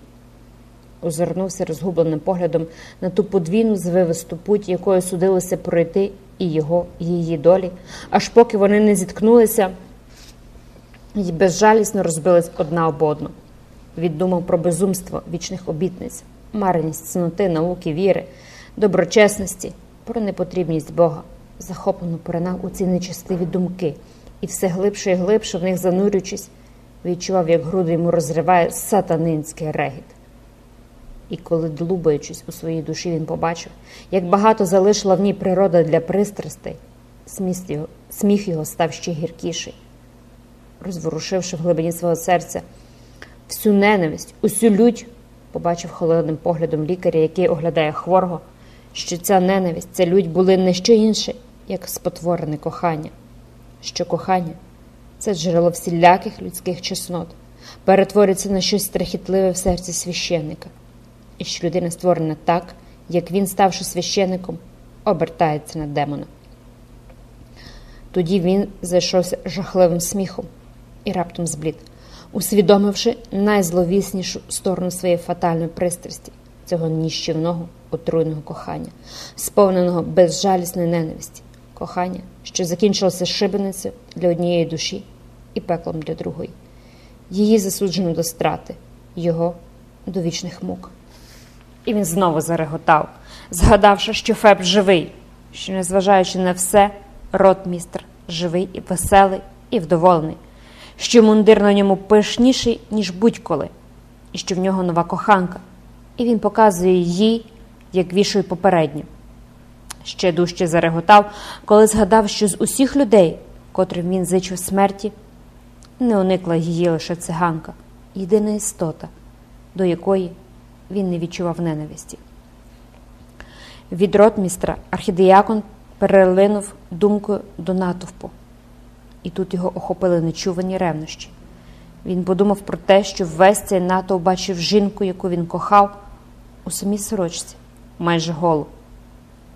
Озирнувся розгубленим поглядом на ту подвійну звивисту путь, якою судилося пройти і його, і її долі, аж поки вони не зіткнулися і безжалісно розбились одна об одну. Віддумав про безумство вічних обітниць, марність цноти, науки, віри, доброчесності, про непотрібність Бога, захоплено поринав у ці нечестиві думки, і все глибше і глибше в них занурюючись, відчував, як груди йому розриває сатанинський регіт. І коли, длубаючись у своїй душі, він побачив, як багато залишила в ній природа для пристрастей, його, сміх його став ще гіркіший, розворушивши в глибині свого серця всю ненависть, усю лють, побачив холодним поглядом лікаря, який оглядає хворого, що ця ненависть, ця лють були не що інше, як спотворене кохання, що кохання це джерело всіляких людських чеснот, перетворюється на щось страхітливе в серці священника. І що людина створена так, як він, ставши священником, обертається на демона. Тоді він зайшовся жахливим сміхом і раптом зблід, усвідомивши найзловіснішу сторону своєї фатальної пристрасті, цього ніщівного отруйного кохання, сповненого безжалісної ненависті, кохання, що закінчилося шибеницею для однієї душі і пеклом для другої, її засуджено до страти, його до вічних мук. І він знову зареготав, згадавши, що Феб живий, що, незважаючи на все, ротмістр живий і веселий і вдоволений, що мундир на ньому пишніший, ніж будь-коли, і що в нього нова коханка, і він показує їй, як вішує попередню. Ще дужче зареготав, коли згадав, що з усіх людей, котрим він зичив смерті, не уникла її лише циганка, єдина істота, до якої він не відчував ненависті. Від ротмістра архідіякон перелинув думкою до натовпу, і тут його охопили нечувані ревнощі. Він подумав про те, що весь цей натовп бачив жінку, яку він кохав, у самій сорочці, майже голу.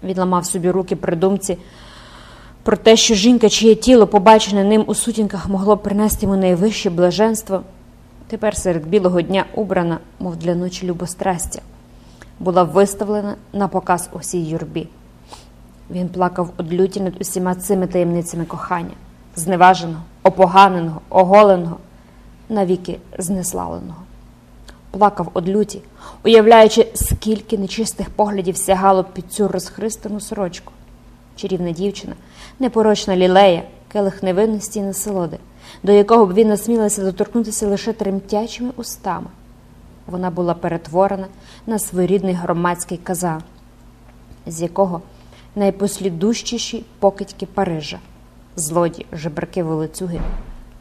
Він ламав собі руки при думці про те, що жінка, чиє тіло, побачене ним у сутінках, могло б принести йому найвище блаженство, тепер серед білого дня убрана, мов для ночі любострастя, була виставлена на показ усій юрбі. Він плакав од люті над усіма цими таємницями кохання, зневаженого, опоганеного, оголеного, навіки знеславленого. Плакав од люті, уявляючи, скільки нечистих поглядів сягало під цю розхристану сорочку. Чарівна дівчина, непорочна лілея, келих невинності і насолоди, до якого б він насмілився доторкнутися лише тремтячими устами. Вона була перетворена на своєрідний громадський казан, з якого найпослідущіші покидьки Парижа, злоді, жебраки волицюги,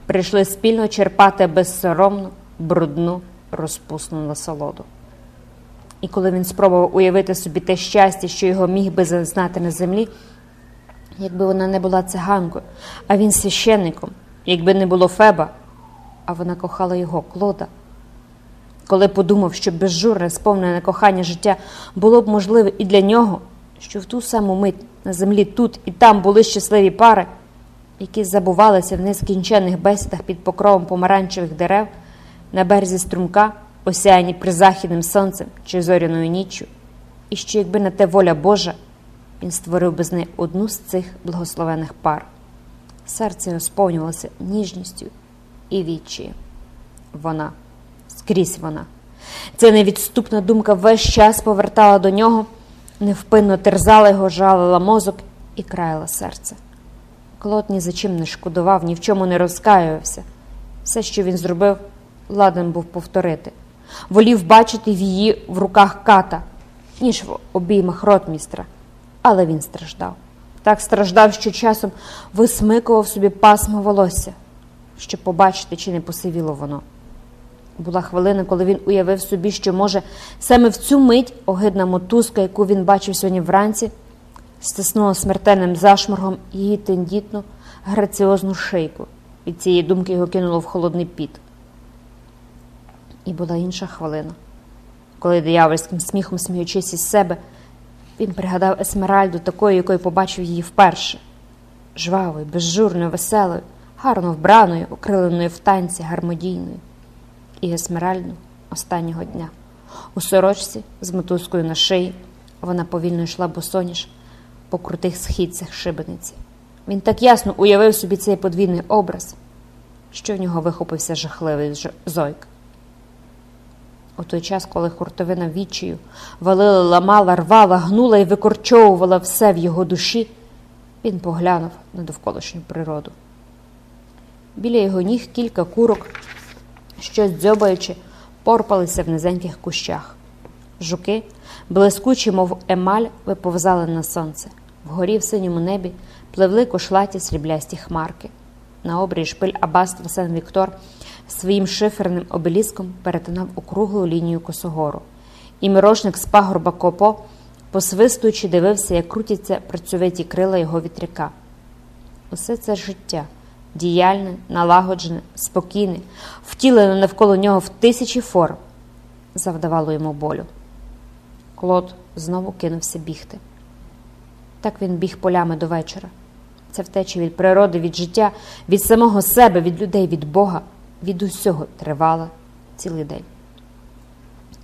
прийшли спільно черпати безсоромну, брудну, розпусну насолоду. І коли він спробував уявити собі те щастя, що його міг би зазнати на землі, якби вона не була циганкою, а він священником, якби не було Феба, а вона кохала його клода. Коли подумав, що безжурне, сповнене кохання життя було б можливе і для нього, що в ту саму мить на землі тут і там були щасливі пари, які забувалися в нескінченних бесідах під покровом помаранчевих дерев на березі струмка, осяяні призахідним сонцем чи зоряною ніччю, і що, якби на те воля Божа, він створив би з неї одну з цих благословених пар. Серце його сповнювалося ніжністю і відчаєм. Вона, скрізь вона. Ця невідступна думка весь час повертала до нього, невпинно терзала його, жалила мозок і краяла серце. Клод ні за чим не шкодував, ні в чому не розкаювався. Все, що він зробив, ладен був повторити. Волів бачити в її в руках ката, ніж в обіймах ротмістра, але він страждав. Так страждав, що часом висмикував собі пасмо волосся, щоб побачити, чи не посивіло воно. Була хвилина, коли він уявив собі, що, може, саме в цю мить огидна мотузка, яку він бачив сьогодні вранці, стиснула смертельним зашморгом її тендітну, граціозну шийку. Від цієї думки його кинуло в холодний піт. І була інша хвилина, коли диявольським сміхом, сміючись із себе, він пригадав Есмеральду такою, якою побачив її вперше жвавою, безжурною, веселою, гарно вбраною, окриленою в танці, гармонійною. І Есмеральду останнього дня. У сорочці з мотузкою на шиї вона повільно йшла босоніж по крутих східцях шибениці. Він так ясно уявив собі цей подвійний образ, що в нього вихопився жахливий зойк. У той час, коли хуртовина відчаю валила, ламала, рвала, гнула і викорчовувала все в його душі, він поглянув на довколишню природу. Біля його ніг кілька курок, щось дзьобаючи, порпалися в низеньких кущах. Жуки, блискучі, мов емаль, виповзали на сонце. Вгорі в синьому небі пливли кошлаті сріблясті хмарки. На обрії шпиль аббатства Сен-Віктор своїм шиферним обеліском перетинав округлу лінію косогору, і мирошник з пагорба копо, посвистуючи, дивився, як крутяться працьовиті крила його вітряка. Усе це життя діяльне, налагоджене, спокійне, втілене навколо нього в тисячі форм, завдавало йому болю. Клод знову кинувся бігти. Так він біг полями до вечора. Це втеча від природи, від життя, від самого себе, від людей, від Бога, від усього тривала цілий день.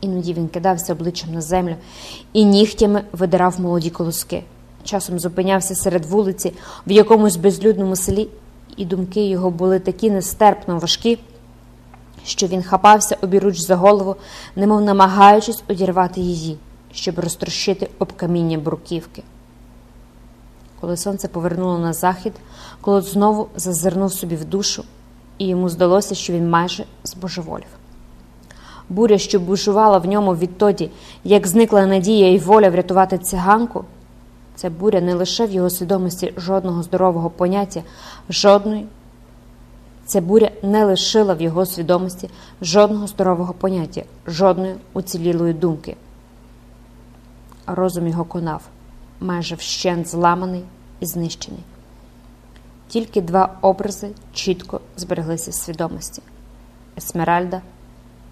Іноді він кидався обличчям на землю і нігтями видирав молоді колоски. Часом зупинявся серед вулиці в якомусь безлюдному селі, і думки його були такі нестерпно важкі, що він хапався обіруч за голову, немов намагаючись одірвати її, щоб розтрощити об каміння бруківки. Коли сонце повернуло на захід, Клод знову зазирнув собі в душу, і йому здалося, що він майже збожеволів. Буря, що бушувала в ньому відтоді, як зникла надія і воля врятувати циганку, ця буря не лише в його свідомості жодного здорового поняття, жодної. Ця буря не лишила в його свідомості жодного здорового поняття, жодної уцілілої думки. Розум його конав, майже вщент зламаний і знищений. Тільки два образи чітко збереглися в свідомості Есмеральда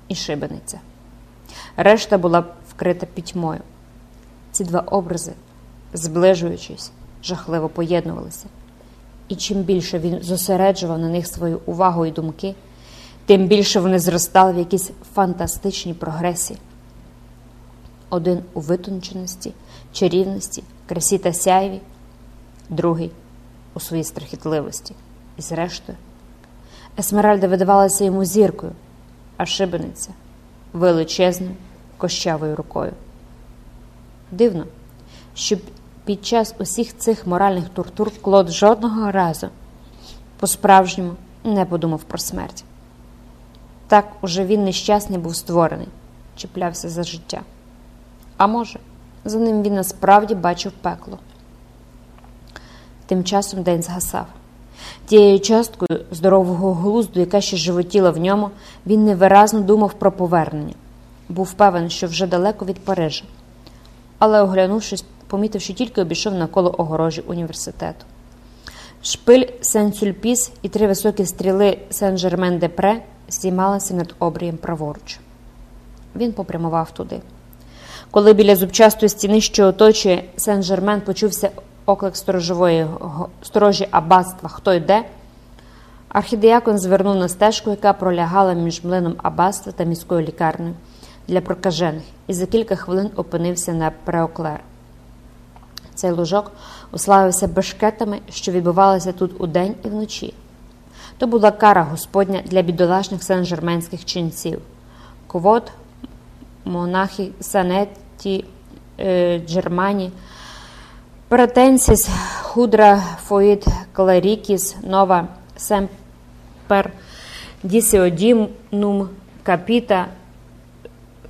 і шибениця. Решта була вкрита пітьмою. Ці два образи, зближуючись, жахливо поєднувалися. І чим більше він зосереджував на них свою увагу і думки, тим більше вони зростали в якійсь фантастичній прогресії. Один у витонченості, чарівності, красі та сяйві, другий у своїй страхітливості. І зрештою, Есмеральда видавалася йому зіркою, а шибениця величезною кощавою рукою. Дивно, що під час усіх цих моральних тортур Клод жодного разу по-справжньому не подумав про смерть. Так уже він нещасний був створений, чіплявся за життя. А може, за ним він насправді бачив пекло. Тим часом день згасав. Тією часткою здорового глузду, яка ще животіла в ньому, він невиразно думав про повернення. Був певен, що вже далеко від Парижа. Але, оглянувшись, помітив, що тільки обійшов навколо огорожі університету. Шпиль Сен-Сюльпіс і три високі стріли Сен-Жермен-де-Пре здіймалися над обрієм праворуч. Він попрямував туди. Коли біля зубчастої стіни, що оточує Сен-Жермен, почувся оклик сторожової сторожі аббатства Хто йде? Архідеякон звернув на стежку, яка пролягала між млином аббатства та міською лікарнею для прокажених, і за кілька хвилин опинився на Преоклер. Цей лужок уславився бешкетами, що відбувалися тут удень і вночі. То була кара Господня для бідолашних сен-жерменських ченців. Ковод, монахи, санеті, е, джермані, Перетенсіс, худра, фоїд, клерікіс, нова, семпер, дісіодімнум, капіта,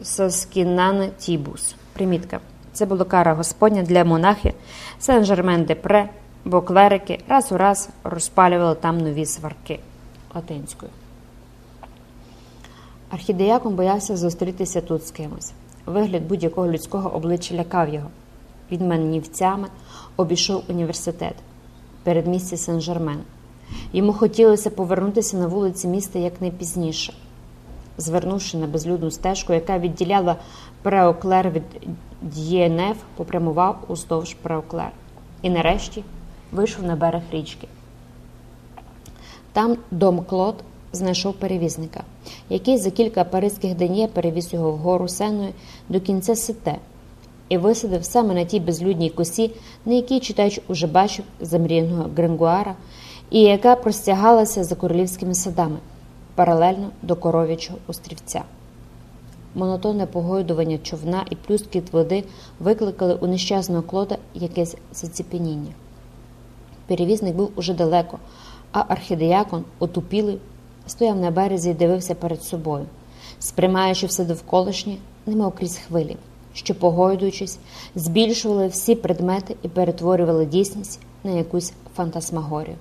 соскінан, тібус. Примітка. Це була кара Господня для монахів Сен-Жермен-де-Пре, бо клерики раз у раз розпалювали там нові сварки латинською. Архідеяком боявся зустрітися тут з кимось. Вигляд будь-якого людського обличчя лякав його. Він манівцями обійшов університет передмісті Сен-Жермен. Йому хотілося повернутися на вулиці міста якнайпізніше. Звернувши на безлюдну стежку, яка відділяла Преоклер від Д'єнев, попрямував уздовж Преоклер. І нарешті вийшов на берег річки. Там дом Клод знайшов перевізника, який за кілька паризьких денє перевіз його вгору сеною до кінця сете і висадив саме на тій безлюдній косі, на якій читач уже бачив замріяного Гренгуара, і яка простягалася за королівськими садами паралельно до коров'ячого острівця. Монотонне погойдування човна і плюскіт води викликали у нещасного клода якесь заціпеніння. Перевізник був уже далеко, а архідеякон, отупілий, стояв на березі і дивився перед собою, сприймаючи все довколишнє, немов крізь хвилі, що, погойдуючись, збільшували всі предмети і перетворювали дійсність на якусь фантасмагорію.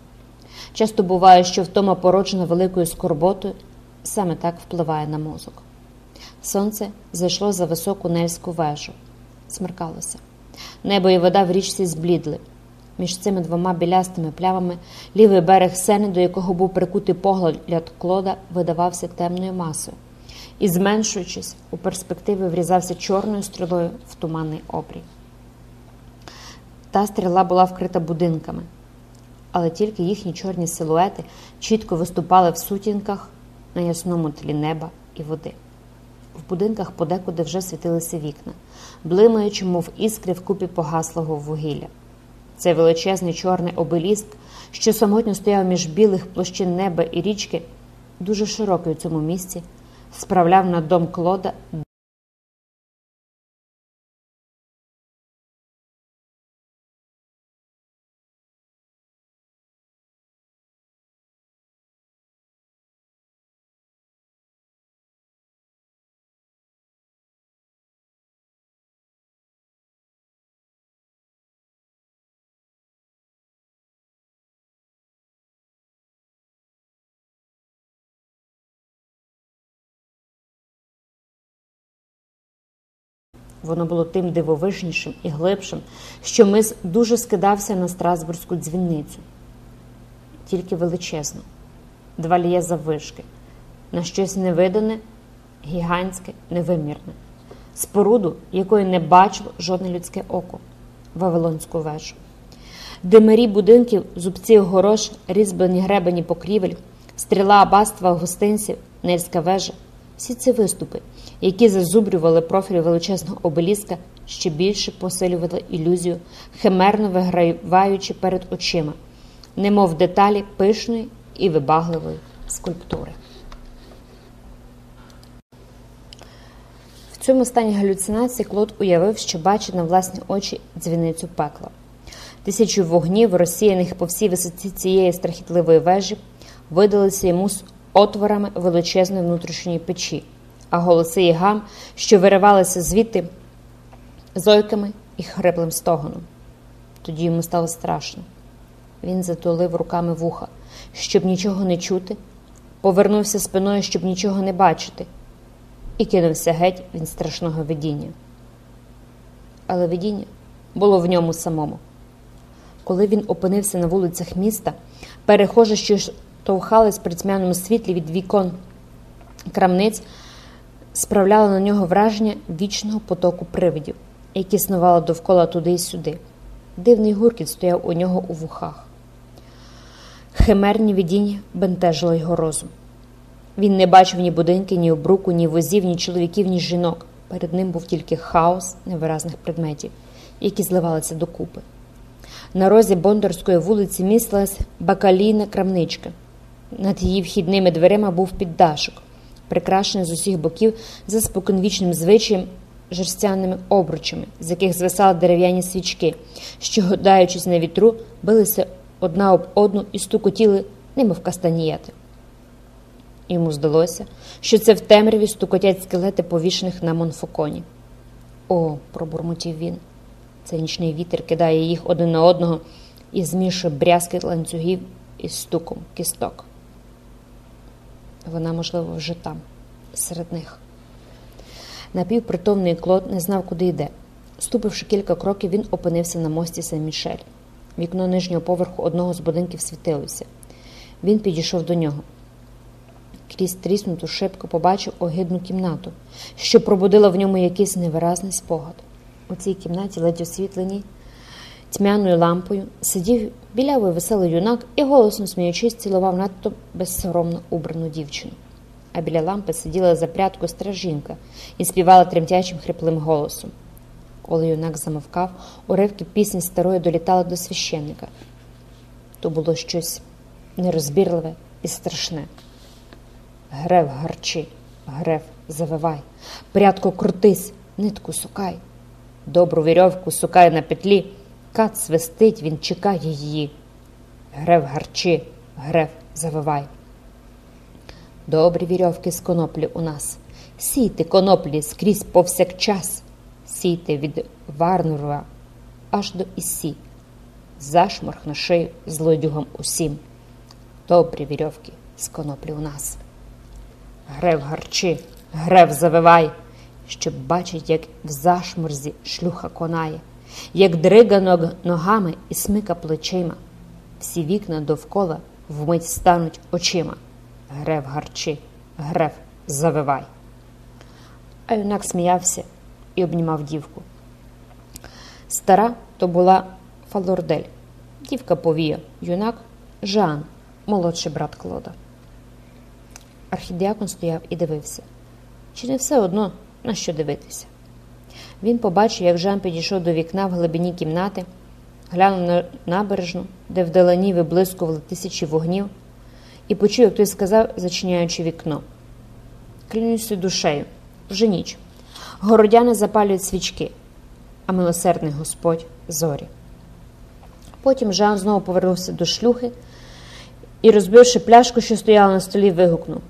Часто буває, що втома породжена великою скорботою саме так впливає на мозок. Сонце зайшло за високу нельську вежу, смеркалося. Небо і вода в річці зблідли. Між цими двома білястими плямами лівий берег сени, до якого був прикутий погляд клода, видавався темною масою і, зменшуючись, у перспективи врізався чорною стрілою в туманний обрій. Та стріла була вкрита будинками, але тільки їхні чорні силуети чітко виступали в сутінках на ясному тлі неба і води. В будинках подекуди вже світилися вікна, блимаючи, мов іскри в купі погаслого вугілля. Цей величезний чорний обеліск, що самотньо стояв між білих площин неба і річки, дуже широкий у цьому місці, справляв на дом Клода Воно було тим дивовижнішим і глибшим, що мис дуже скидався на Страсбурзьку дзвіницю. Тільки величезно, два ліє заввишки, на щось невидане, гігантське, невимірне, споруду, якої не бачило жодне людське око, Вавилонську вежу. Димарі будинків, зубці огорош, різьблені гребені покрівель, стріла абаства гостинців, нельська вежа всі ці виступи, які зазубрювали профіль величезного обеліска, ще більше посилювали ілюзію, химерно виграваючи перед очима, немов деталі пишної і вибагливої скульптури. В цьому стані галюцинації Клод уявив, що бачить на власні очі дзвіницю пекла. Тисячі вогнів, розсіяних по всій висоті цієї страхітливої вежі, видалися йому з отворами величезної внутрішньої печі, а голоси і гам, що виривалися звідти зойками і хриплим стогоном. Тоді йому стало страшно. Він затулив руками вуха, щоб нічого не чути, повернувся спиною, щоб нічого не бачити, і кинувся геть від страшного видіння. Але видіння було в ньому самому. Коли він опинився на вулицях міста, перехожі, що товхались при тьмяному світлі від вікон крамниць, справляли на нього враження вічного потоку привидів, які снували довкола туди й сюди. Дивний гуркіт стояв у нього у вухах. Химерні видіння бентежило його розум. Він не бачив ні будинки, ні обруку, ні возів, ні чоловіків, ні жінок. Перед ним був тільки хаос невиразних предметів, які зливалися докупи. На розі Бондарської вулиці містилась бакалійна крамничка. Над її вхідними дверима був піддашок, прикрашений з усіх боків за споконвічним звичаєм жерстяними обручами, з яких звисали дерев'яні свічки, що, годаючись на вітру, билися одна об одну і стукотіли, немов кастанієти. Йому здалося, що це в темряві стукотять скелети повішених на Монфоконі. О, пробурмотів він. Цей нічний вітер кидає їх один на одного і змішує брязкіт ланцюгів із стуком кісток. Вона, можливо, вже там, серед них. Напівпритомний Клод не знав, куди йде. Ступивши кілька кроків, він опинився на мості Сен-Мішель. Вікно нижнього поверху одного з будинків світилося. Він підійшов до нього. Крізь тріснуту шибку побачив огидну кімнату, що пробудила в ньому якийсь невиразний спогад. У цій кімнаті, ледь освітленій, тьмяною лампою, сидів білявий веселий юнак і голосно сміючись, цілував надто безсоромно убрану дівчину. А біля лампи сиділа за прядку стражінка і співала тремтячим хриплим голосом. Коли юнак замовкав, уривки пісні старої долітали до священника. То було щось нерозбірливе і страшне. Грев гарчи, грев завивай, прядко крутись, нитку сукай, добру вірьовку сукай на петлі. Кат свистить, він чекає її. Грев гарчи, грев завивай. Добрі вірьовки з коноплі у нас. Сійте коноплі скрізь повсякчас, сійте від Варнурва аж до Ісі, зашморх на шию злодюгам усім. Добрі вірьовки з коноплі у нас. Грев гарчи, грев завивай, щоб бачить, як в зашморзі шлюха конає як дрига ногами і смика плечима. Всі вікна довкола вмить стануть очима. Грев гарчи, грев завивай. А юнак сміявся і обнімав дівку. Стара то була Фалордель, дівка повія, юнак Жан, молодший брат Клода. Архідіакон стояв і дивився. Чи не все одно на що дивитися? Він побачив, як Жан підійшов до вікна в глибині кімнати, глянув на набережну, де вдалині виблискували тисячі вогнів, і почув, як той сказав, зачиняючи вікно. Клянуся душею, вже ніч. Городяни запалюють свічки, а милосердний Господь зорі. Потім Жан знову повернувся до шлюхи і, розбивши пляшку, що стояла на столі, вигукнув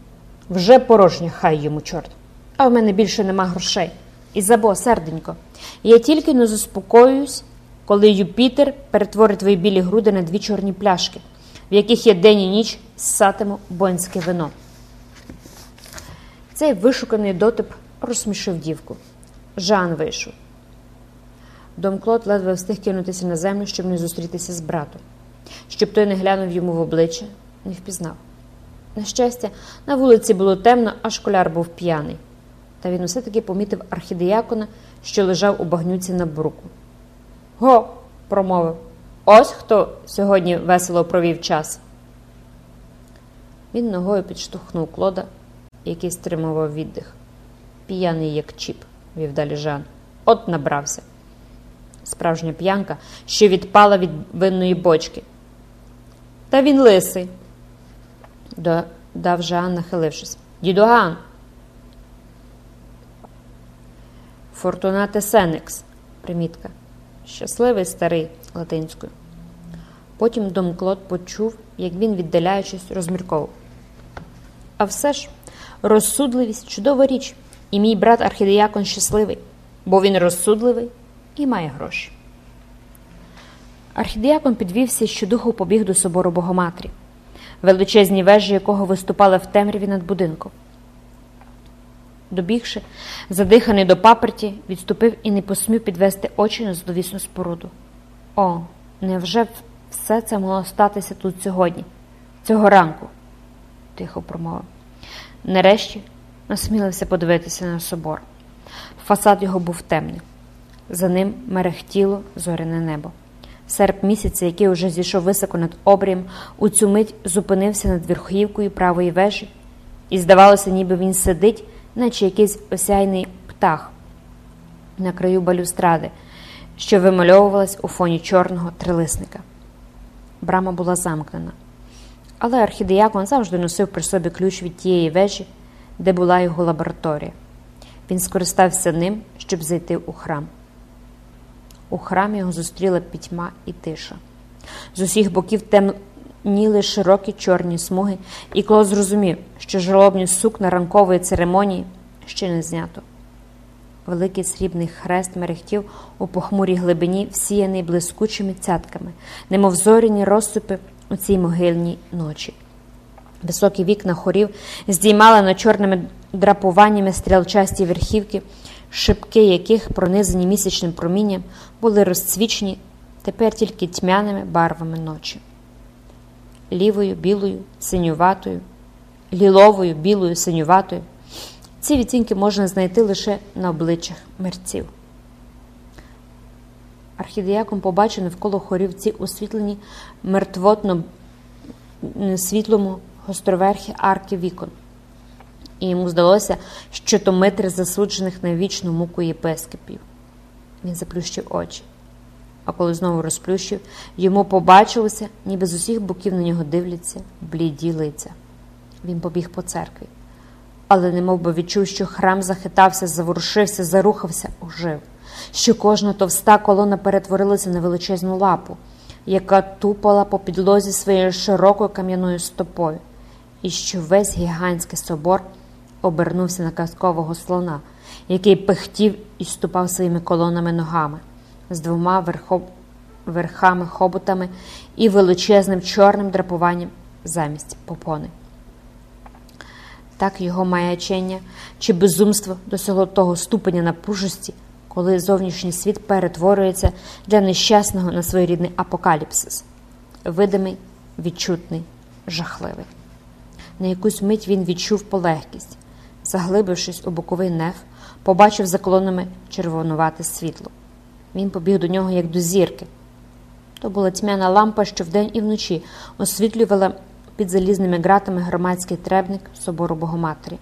вже порожня, хай йому чорт. А в мене більше нема грошей. Ізабо, серденько, я тільки не заспокоююсь, коли Юпітер перетворить твої білі груди на дві чорні пляшки, в яких я день і ніч ссатиму бонське вино. Цей вишуканий дотип розсмішив дівку. Жан вийшов. Дом Клод ледве встиг кинутися на землю, щоб не зустрітися з братом. Щоб той не глянув йому в обличчя, не впізнав. На щастя, на вулиці було темно, а школяр був п'яний. Та він усе таки помітив архідіякона, що лежав у багнюці на бруку. Го, промовив. Ось хто сьогодні весело провів час. Він ногою підштовхнув клода, який стримував віддих. П'яний, як чіп, вів далі Жан. От набрався. Справжня п'янка, що відпала від винної бочки. Та він лисий, додав Жан, нахилившись. Дідуган. Фортунате Сенекс, примітка. Щасливий старий латинською. Потім Дом Клод почув, як він, віддаляючись, розмірковував. А все ж, розсудливість чудова річ, і мій брат архідіякон щасливий, бо він розсудливий і має гроші. Архідіакон підвівся і щодуху побіг до собору Богоматрі, величезні вежі якого виступали в темряві над будинком. Добігши, задиханий до паперті, відступив і не посмів підвести очі на зловісну споруду. О, невже все це могло статися тут сьогодні, цього ранку? тихо промовив. Нарешті насмілився подивитися на собор. Фасад його був темний. За ним мерехтіло зоряне небо. Серп місяця, який уже зійшов високо над обрієм, у цю мить зупинився над верхівкою правої вежі, і, здавалося, ніби він сидить, наче якийсь осяйний птах на краю балюстради, що вимальовувалась у фоні чорного трилисника. Брама була замкнена. Але архідеякон завжди носив при собі ключ від тієї вежі, де була його лабораторія. Він скористався ним, щоб зайти у храм. У храмі його зустріла пітьма і тиша. З усіх боків темніли широкі чорні смуги, і Клод зрозумів, що жалобні сукна ранкової церемонії ще не знято. Великий срібний хрест мерехтів у похмурій глибині, всіяний блискучими цятками, немов зоряні розсипи у цій могильній ночі. Високі вікна хорів здіймали над чорними драпуваннями стрілчасті верхівки, шибки яких, пронизані місячним промінням, були розцвічені тепер тільки тьмяними барвами ночі. Лівою, білою, синюватою, ліловою, білою, синюватою. Ці відтінки можна знайти лише на обличчях мерців. Архідеяком побачив навколо хорів ці освітлені мертвотно світлому гостроверхі арки вікон, і йому здалося, що то метри засуджених на вічну муку єпископів. Він заплющив очі, а коли знову розплющив, йому побачилося, ніби з усіх боків на нього дивляться бліді лиця. Він побіг по церкві, але немов би відчув, що храм захитався, заворушився, зарухався, ожив, що кожна товста колона перетворилася на величезну лапу, яка тупала по підлозі своєю широкою кам'яною стопою, і що весь гігантський собор обернувся на казкового слона, який пихтів і ступав своїми колонами ногами з двома верхов... верхами хоботами і величезним чорним драпуванням замість попони. Так його маячення чи безумство досягло того ступеня напружості, коли зовнішній світ перетворюється для нещасного на своєрідний апокаліпсис, видимий, відчутний, жахливий. На якусь мить він відчув полегкість, заглибившись у боковий неф, побачив за колонами червонувате світло. Він побіг до нього, як до зірки. То була тьмяна лампа, що вдень і вночі освітлювала під залізними ґратами громадський требник собору Богоматері.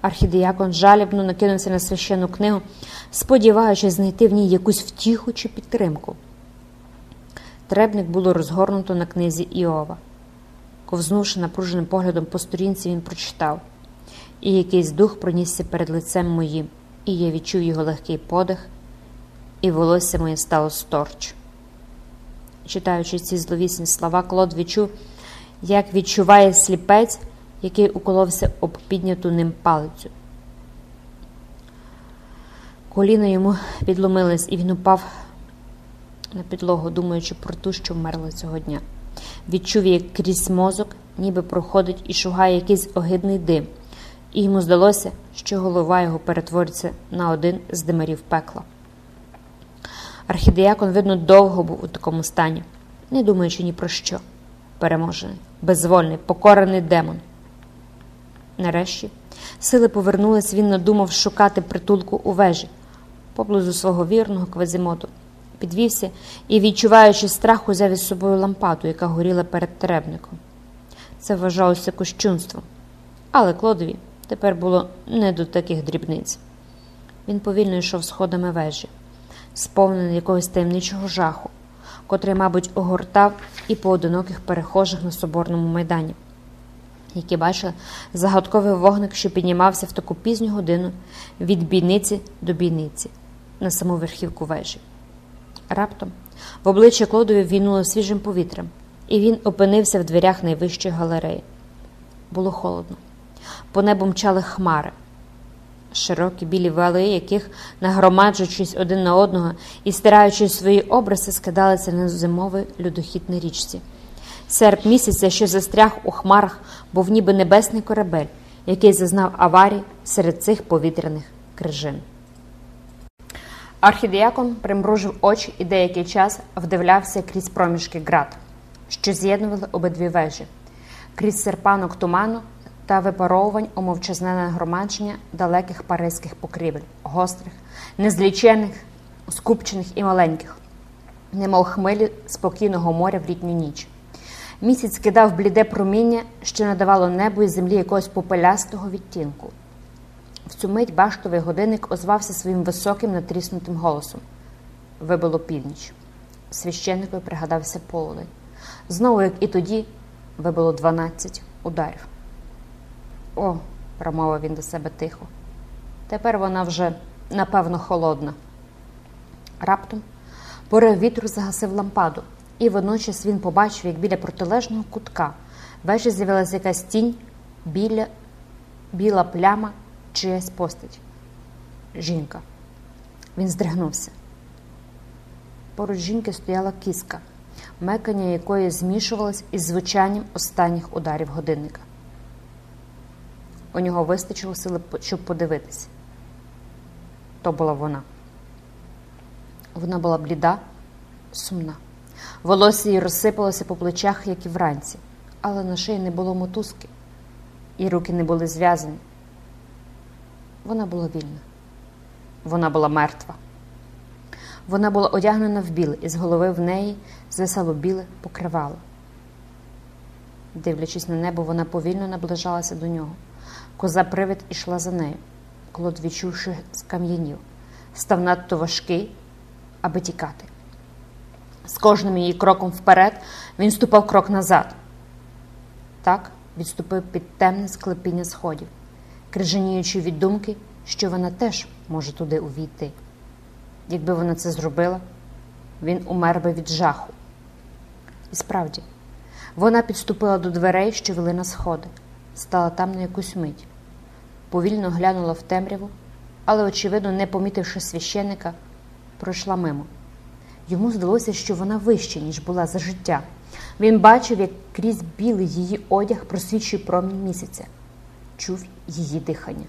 Архідіякон жалібно накинувся на священну книгу, сподіваючись знайти в ній якусь втіху чи підтримку. Требник було розгорнуто на книзі Іова. Ковзнувши напруженим поглядом по сторінці, він прочитав і якийсь дух пронісся перед лицем моїм, і я відчув його легкий подих, і волосся моє стало сторч. Читаючи ці зловісні слова, Клод відчув, як відчуває сліпець, який уколовся об підняту ним палицю. Коліна йому підломились, і він упав на підлогу, думаючи про ту, що вмерла цього дня. Відчув, як крізь мозок, ніби проходить і шугає якийсь огидний дим, і йому здалося, що голова його перетвориться на один з димарів пекла. Архідеякон, видно, довго був у такому стані, не думаючи ні про що. Переможений, безвольний, покорений демон. Нарешті сили повернулись, він надумав шукати притулку у вежі, поблизу свого вірного квазімоту. Підвівся і, відчуваючи страх, узяв із собою лампаду, яка горіла перед теребником. Це вважалося кощунством, але Клодові тепер було не до таких дрібниць. Він повільно йшов сходами вежі, сповнений якогось таємничого жаху, котрий, мабуть, огортав і поодиноких перехожих на соборному майдані, які бачили загадковий вогник, що піднімався в таку пізню годину від бійниці до бійниці на саму верхівку вежі. Раптом в обличчя Клодові війнуло свіжим повітрям, і він опинився в дверях найвищої галереї. Було холодно. По небу мчали хмари, широкі білі вали, яких, нагромаджуючись один на одного і стираючи свої образи, скидалися на зимовий людохід на річці. Серп місяця, що застряг у хмарах, був ніби небесний корабель, який зазнав аварій серед цих повітряних крижин. Архідіакон примружив очі і деякий час вдивлявся крізь проміжки град, що з'єднували обидві вежі, крізь серпанок туману та випаровувань у мовчазне нагромадження далеких паризьких покрівель, гострих, незлічених, скупчених і маленьких, немов хмилі спокійного моря в літню ніч. Місяць кидав бліде проміння, що надавало небу і землі якогось попелястого відтінку. В цю мить баштовий годинник озвався своїм високим натріснутим голосом. Вибило північ. Священникові пригадався полудень. Знову, як і тоді, вибило дванадцять ударів. О, промовив він до себе тихо. Тепер вона вже, напевно, холодна. Раптом порив вітру загасив лампаду, і водночас він побачив, як біля протилежного кутка вежі з'явилася якась тінь, біля, біла пляма чиясь постать. Жінка. Він здригнувся. Поруч жінки стояла кіска, мекання якої змішувалось із звучанням останніх ударів годинника. У нього вистачило сили, щоб подивитися. То була вона. Вона була бліда, сумна. Волосся її розсипалося по плечах, як і вранці, але на шиї не було мотузки, і руки не були зв'язані. Вона була вільна, вона була мертва. Вона була одягнена в біле, і з голови в неї звисало біле покривало. Дивлячись на небо, вона повільно наближалася до нього. Коза привид ішла за нею. Клод, відчувши, скам'янів, став надто важкий, аби тікати. З кожним її кроком вперед він ступав крок назад. Так відступив під темне склепіння сходів, крижаніючи від думки, що вона теж може туди увійти. Якби вона це зробила, він умер би від жаху. І справді, вона підступила до дверей, що вели на сходи, стала там на якусь мить, повільно глянула в темряву, але, очевидно, не помітивши священика, пройшла мимо. Йому здалося, що вона вища, ніж була за життя. Він бачив, як крізь білий її одяг просвічує промінь місяця, чув її дихання.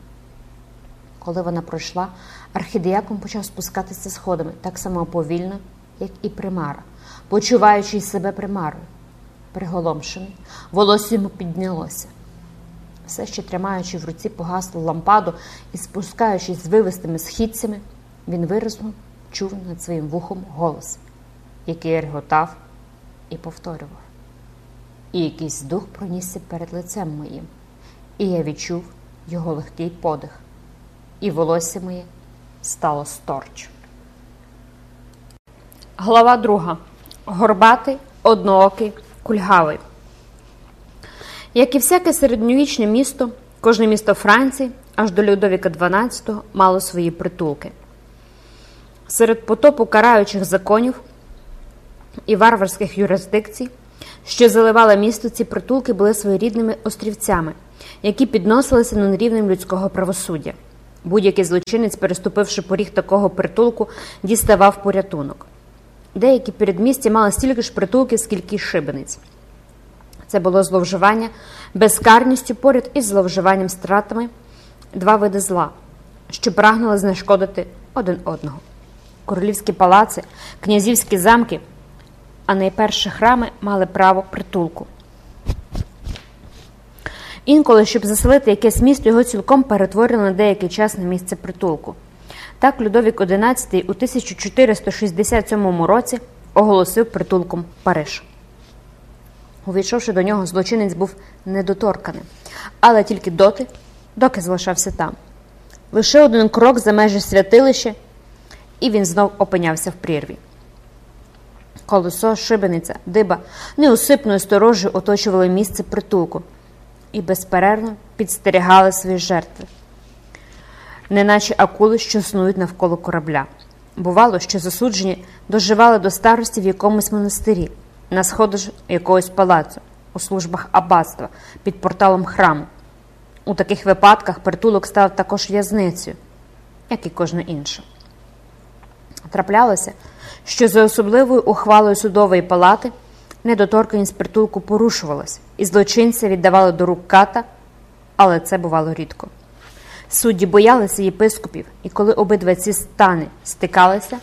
Коли вона пройшла, архідеяком почав спускатися сходами так само повільно, як і примара, почуваючи себе примарою. Приголомшений, волосся йому піднялося. Все ще тримаючи в руці погаслу лампаду і спускаючись з вивистими східцями, він виразно чув над своїм вухом голос, який реготав і повторював. І якийсь дух пронісся перед лицем моїм, і я відчув його легкий подих, і волосся моє стало сторч. Глава друга. Горбатий, одноокий, кульгавий. Як і всяке середньовічне місто, кожне місто Франції аж до Людовіка XII мало свої притулки. Серед потопу караючих законів і варварських юрисдикцій, що заливали місто, ці притулки були своєрідними острівцями, які підносилися над рівнем людського правосуддя. Будь-який злочинець, переступивши поріг такого притулку, діставав порятунок. Деякі передмістя мали стільки ж притулків, скільки й шибениць. Це було зловживання безкарністю поряд із зловживанням стратами два види зла, що прагнули знешкодити один одного. Королівські палаци, князівські замки, а найперше храми мали право притулку. Інколи, щоб заселити якесь місто, його цілком перетворили на деякий час на місце притулку. Так Людовік XI у 1467 році оголосив притулком Париж. Увійшовши до нього, злочинець був недоторканим, але тільки доти, доки залишався там. Лише один крок за межі святилища, і він знов опинявся в прірві. Колесо, шибениця, диба неусипною сторожею оточували місце притулку і безперервно підстерігали свої жертви, неначе акули, що снують навколо корабля. Бувало, що засуджені доживали до старості в якомусь монастирі, на сходу якогось палацу, у службах аббатства, під порталом храму. У таких випадках притулок став також в'язницею, як і кожна інша. Траплялося, що за особливою ухвалою судової палати недоторканість притулку порушувалась, і злочинця віддавали до рук ката, але це бувало рідко. Судді боялися єпископів, і коли обидва ці стани стикалися,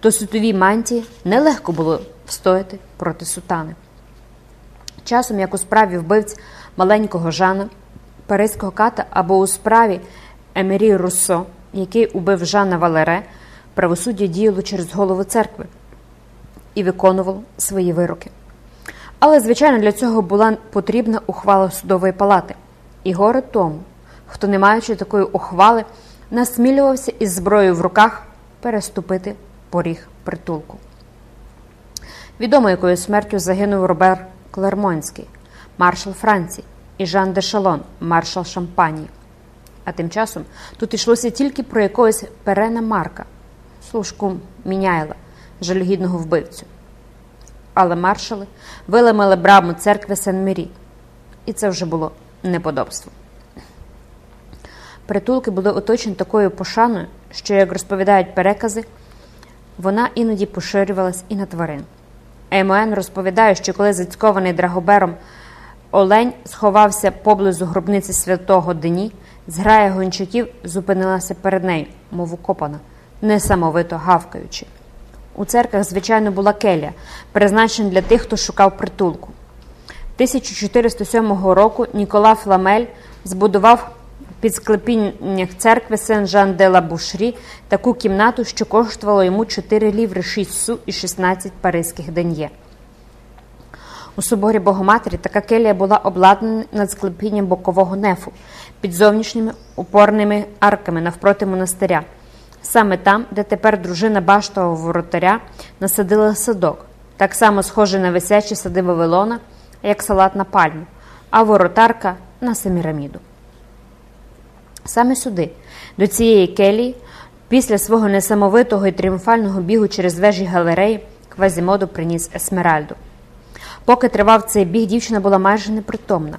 то сутовій мантії нелегко було встояти проти сутани. Часом, як у справі вбивць маленького Жана, Паризького ката або у справі Емері Руссо, який убив Жана Валере, правосуддя діяло через голову церкви і виконувало свої вироки. Але, звичайно, для цього була потрібна ухвала судової палати. І горе тому, хто, не маючи такої ухвали, насмілювався із зброєю в руках переступити поріг притулку. Відомо, якою смертю загинув Робер Клермонський, маршал Франції, і Жан де Шалон, маршал Шампанії. А тим часом тут йшлося тільки про якогось Перена Марка, служку Міняйла, жалюгідного вбивцю. Але маршали виламали браму церкви Сен-Мірі, і це вже було неподобство. Притулки були оточені такою пошаною, що, як розповідають перекази, вона іноді поширювалась і на тварин. Емоен розповідає, що коли зацькований драгобером Олень сховався поблизу гробниці святого Дені, зграя гончаків зупинилася перед нею, мов укопана, несамовито гавкаючи. У церквах, звичайно, була келія, призначена для тих, хто шукав притулку. 1407 року Нікола Фламель збудував під склепіннях церкви Сен-Жан де ла Бушрі таку кімнату, що коштувало йому 4 ліври 6 су і 16 паризьких ден'є. У соборі Богоматері така келія була обладнана над склепінням бокового нефу під зовнішніми упорними арками навпроти монастиря, саме там, де тепер дружина баштового воротаря насадила садок, так само схожий на висячі сади Вавилона, як салат на пальму, а воротарка на семіраміду. Саме сюди, до цієї келії, після свого несамовитого і тріумфального бігу через вежі галереї, Квазімоду приніс Есмеральду. Поки тривав цей біг, дівчина була майже непритомна.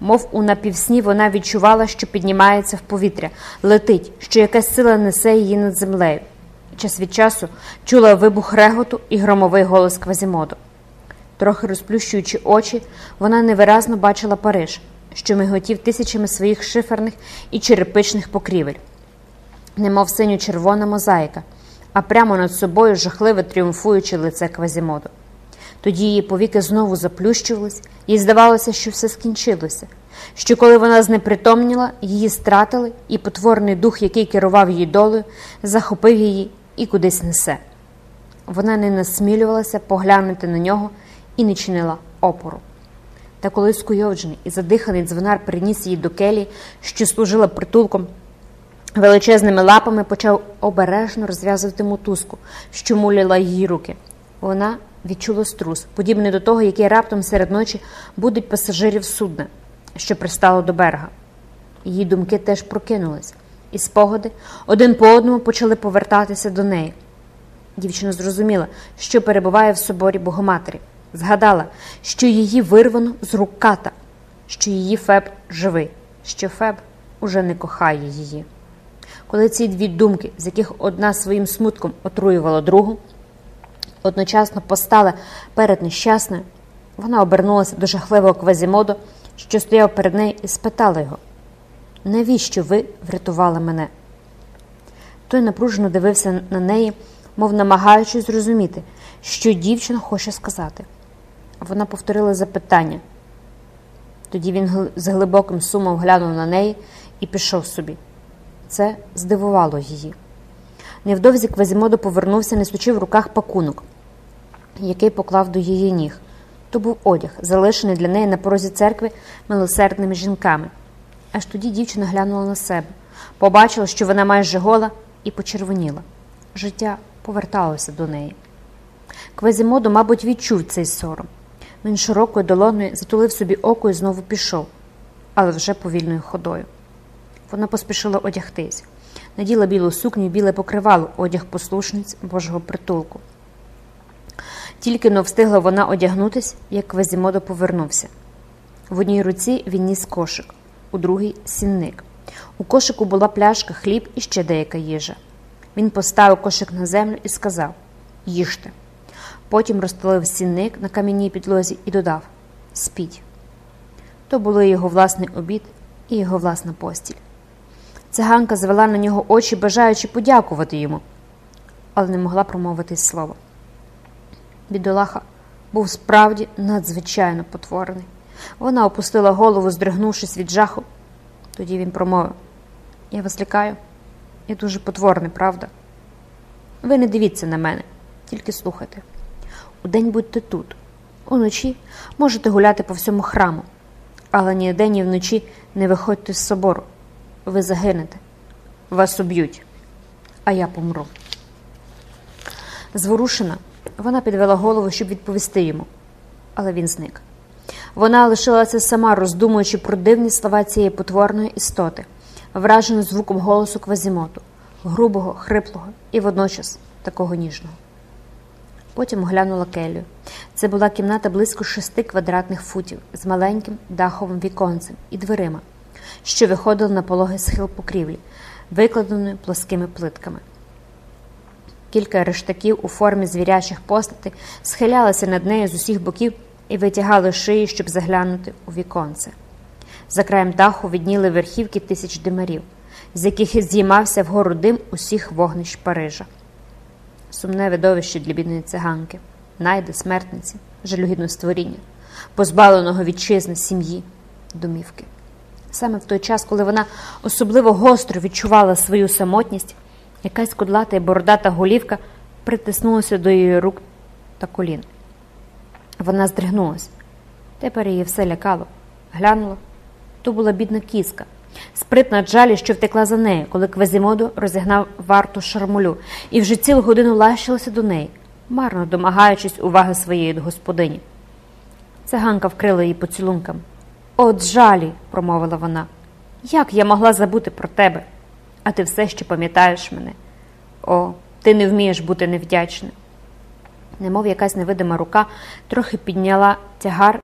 Мов у напівсні вона відчувала, що піднімається в повітря, летить, що якась сила несе її над землею. Час від часу чула вибух реготу і громовий голос Квазімоду. Трохи розплющуючи очі, вона невиразно бачила Париж, що миготів тисячами своїх шиферних і черепичних покрівель, немов синьо червона мозаїка, а прямо над собою жахливе тріумфуюче лице Квазімоду. Тоді її повіки знову заплющувались, їй здавалося, що все скінчилося, що коли вона знепритомніла, її стратили, і потворний дух, який керував її долею, захопив її і кудись несе. Вона не насмілювалася поглянути на нього і не чинила опору. Та коли скуйовджений і задиханий дзвонар приніс її до келії, що служила притулком, величезними лапами почав обережно розв'язувати мотузку, що муляла її руки. Вона відчула струс, подібний до того, який раптом серед ночі будуть пасажирів судна, що пристало до берега. Її думки теж прокинулись, і спогади один по одному почали повертатися до неї. Дівчина зрозуміла, що перебуває в соборі Богоматері, згадала, що її вирвано з рук ката, що її Феб живий, що Феб уже не кохає її. Коли ці дві думки, з яких одна своїм смутком отруювала другу, одночасно постали перед нещасною, вона обернулася до жахливого квазімоду, що стояв перед нею, і спитала його: навіщо ви врятували мене? Той напружено дивився на неї, мов намагаючись зрозуміти, що дівчина хоче сказати. Вона повторила запитання. Тоді він з глибоким сумом глянув на неї і пішов собі. Це здивувало її. Невдовзі Квазімодо повернувся, несучи в руках пакунок, який поклав до її ніг. То був одяг, залишений для неї на порозі церкви милосердними жінками. Аж тоді дівчина глянула на себе, побачила, що вона майже гола, і почервоніла. Життя поверталося до неї. Квазімодо, мабуть, відчув цей сором. Він широкою долоною затулив собі око і знову пішов, але вже повільною ходою. Вона поспішила одягтись, наділа білу сукню, і біле покривало одяг послушниць Божого притулку. Тільки но встигла вона одягнутись, як Квазімодо повернувся. В одній руці він ніс кошик, у другій сінник. У кошику була пляшка, хліб і ще деяка їжа. Він поставив кошик на землю і сказав Їжте. Потім розстелив сінник на кам'яній підлозі і додав Спіть. То були його власний обід і його власна постіль. Циганка звела на нього очі, бажаючи подякувати йому, але не могла промовити слова. Бідолаха був справді надзвичайно потворений. Вона опустила голову, здригнувшись від жаху. Тоді він промовив: Я вас лякаю. Я дуже потворний, правда? Ви не дивіться на мене, тільки слухайте. Удень будьте тут, уночі можете гуляти по всьому храму, але ні день, ні вночі не виходьте з собору. Ви загинете, вас уб'ють, а я помру. Зворушена, вона підвела голову, щоб відповісти йому, але він зник. Вона лишилася сама, роздумуючи про дивні слова цієї потворної істоти, вражена звуком голосу квазімоту, грубого, хриплого і водночас такого ніжного. Потім оглянула келію. Це була кімната близько шести квадратних футів з маленьким даховим віконцем і дверима, що виходили на пологий схил покрівлі, викладеною плоскими плитками. Кілька рештаків у формі звірячих постатей схилялися над нею з усіх боків і витягали шиї, щоб заглянути у віконце. За краєм даху відніли верхівки тисяч димарів, з яких здіймався вгору дим усіх вогнищ Парижа. Сумне видовище для бідної циганки, найди, смертниці, жалюгідне створіння, позбавленого вітчизни, сім'ї, домівки. Саме в той час, коли вона особливо гостро відчувала свою самотність, якась кудлата і бородата голівка притиснулася до її рук та колін. Вона здригнулась. Тепер її все лякало. Глянула. То була бідна кіска, спритна джалі, що втекла за нею, коли Квазімодо розігнав варту шармулю, і вже цілу годину лащилася до неї, марно домагаючись уваги своєї господині. Циганка вкрила її поцілунком. От жалі, промовила вона, як я могла забути про тебе, а ти все ще пам'ятаєш мене. О, ти не вмієш бути невдячним. Немов якась невидима рука трохи підняла тягар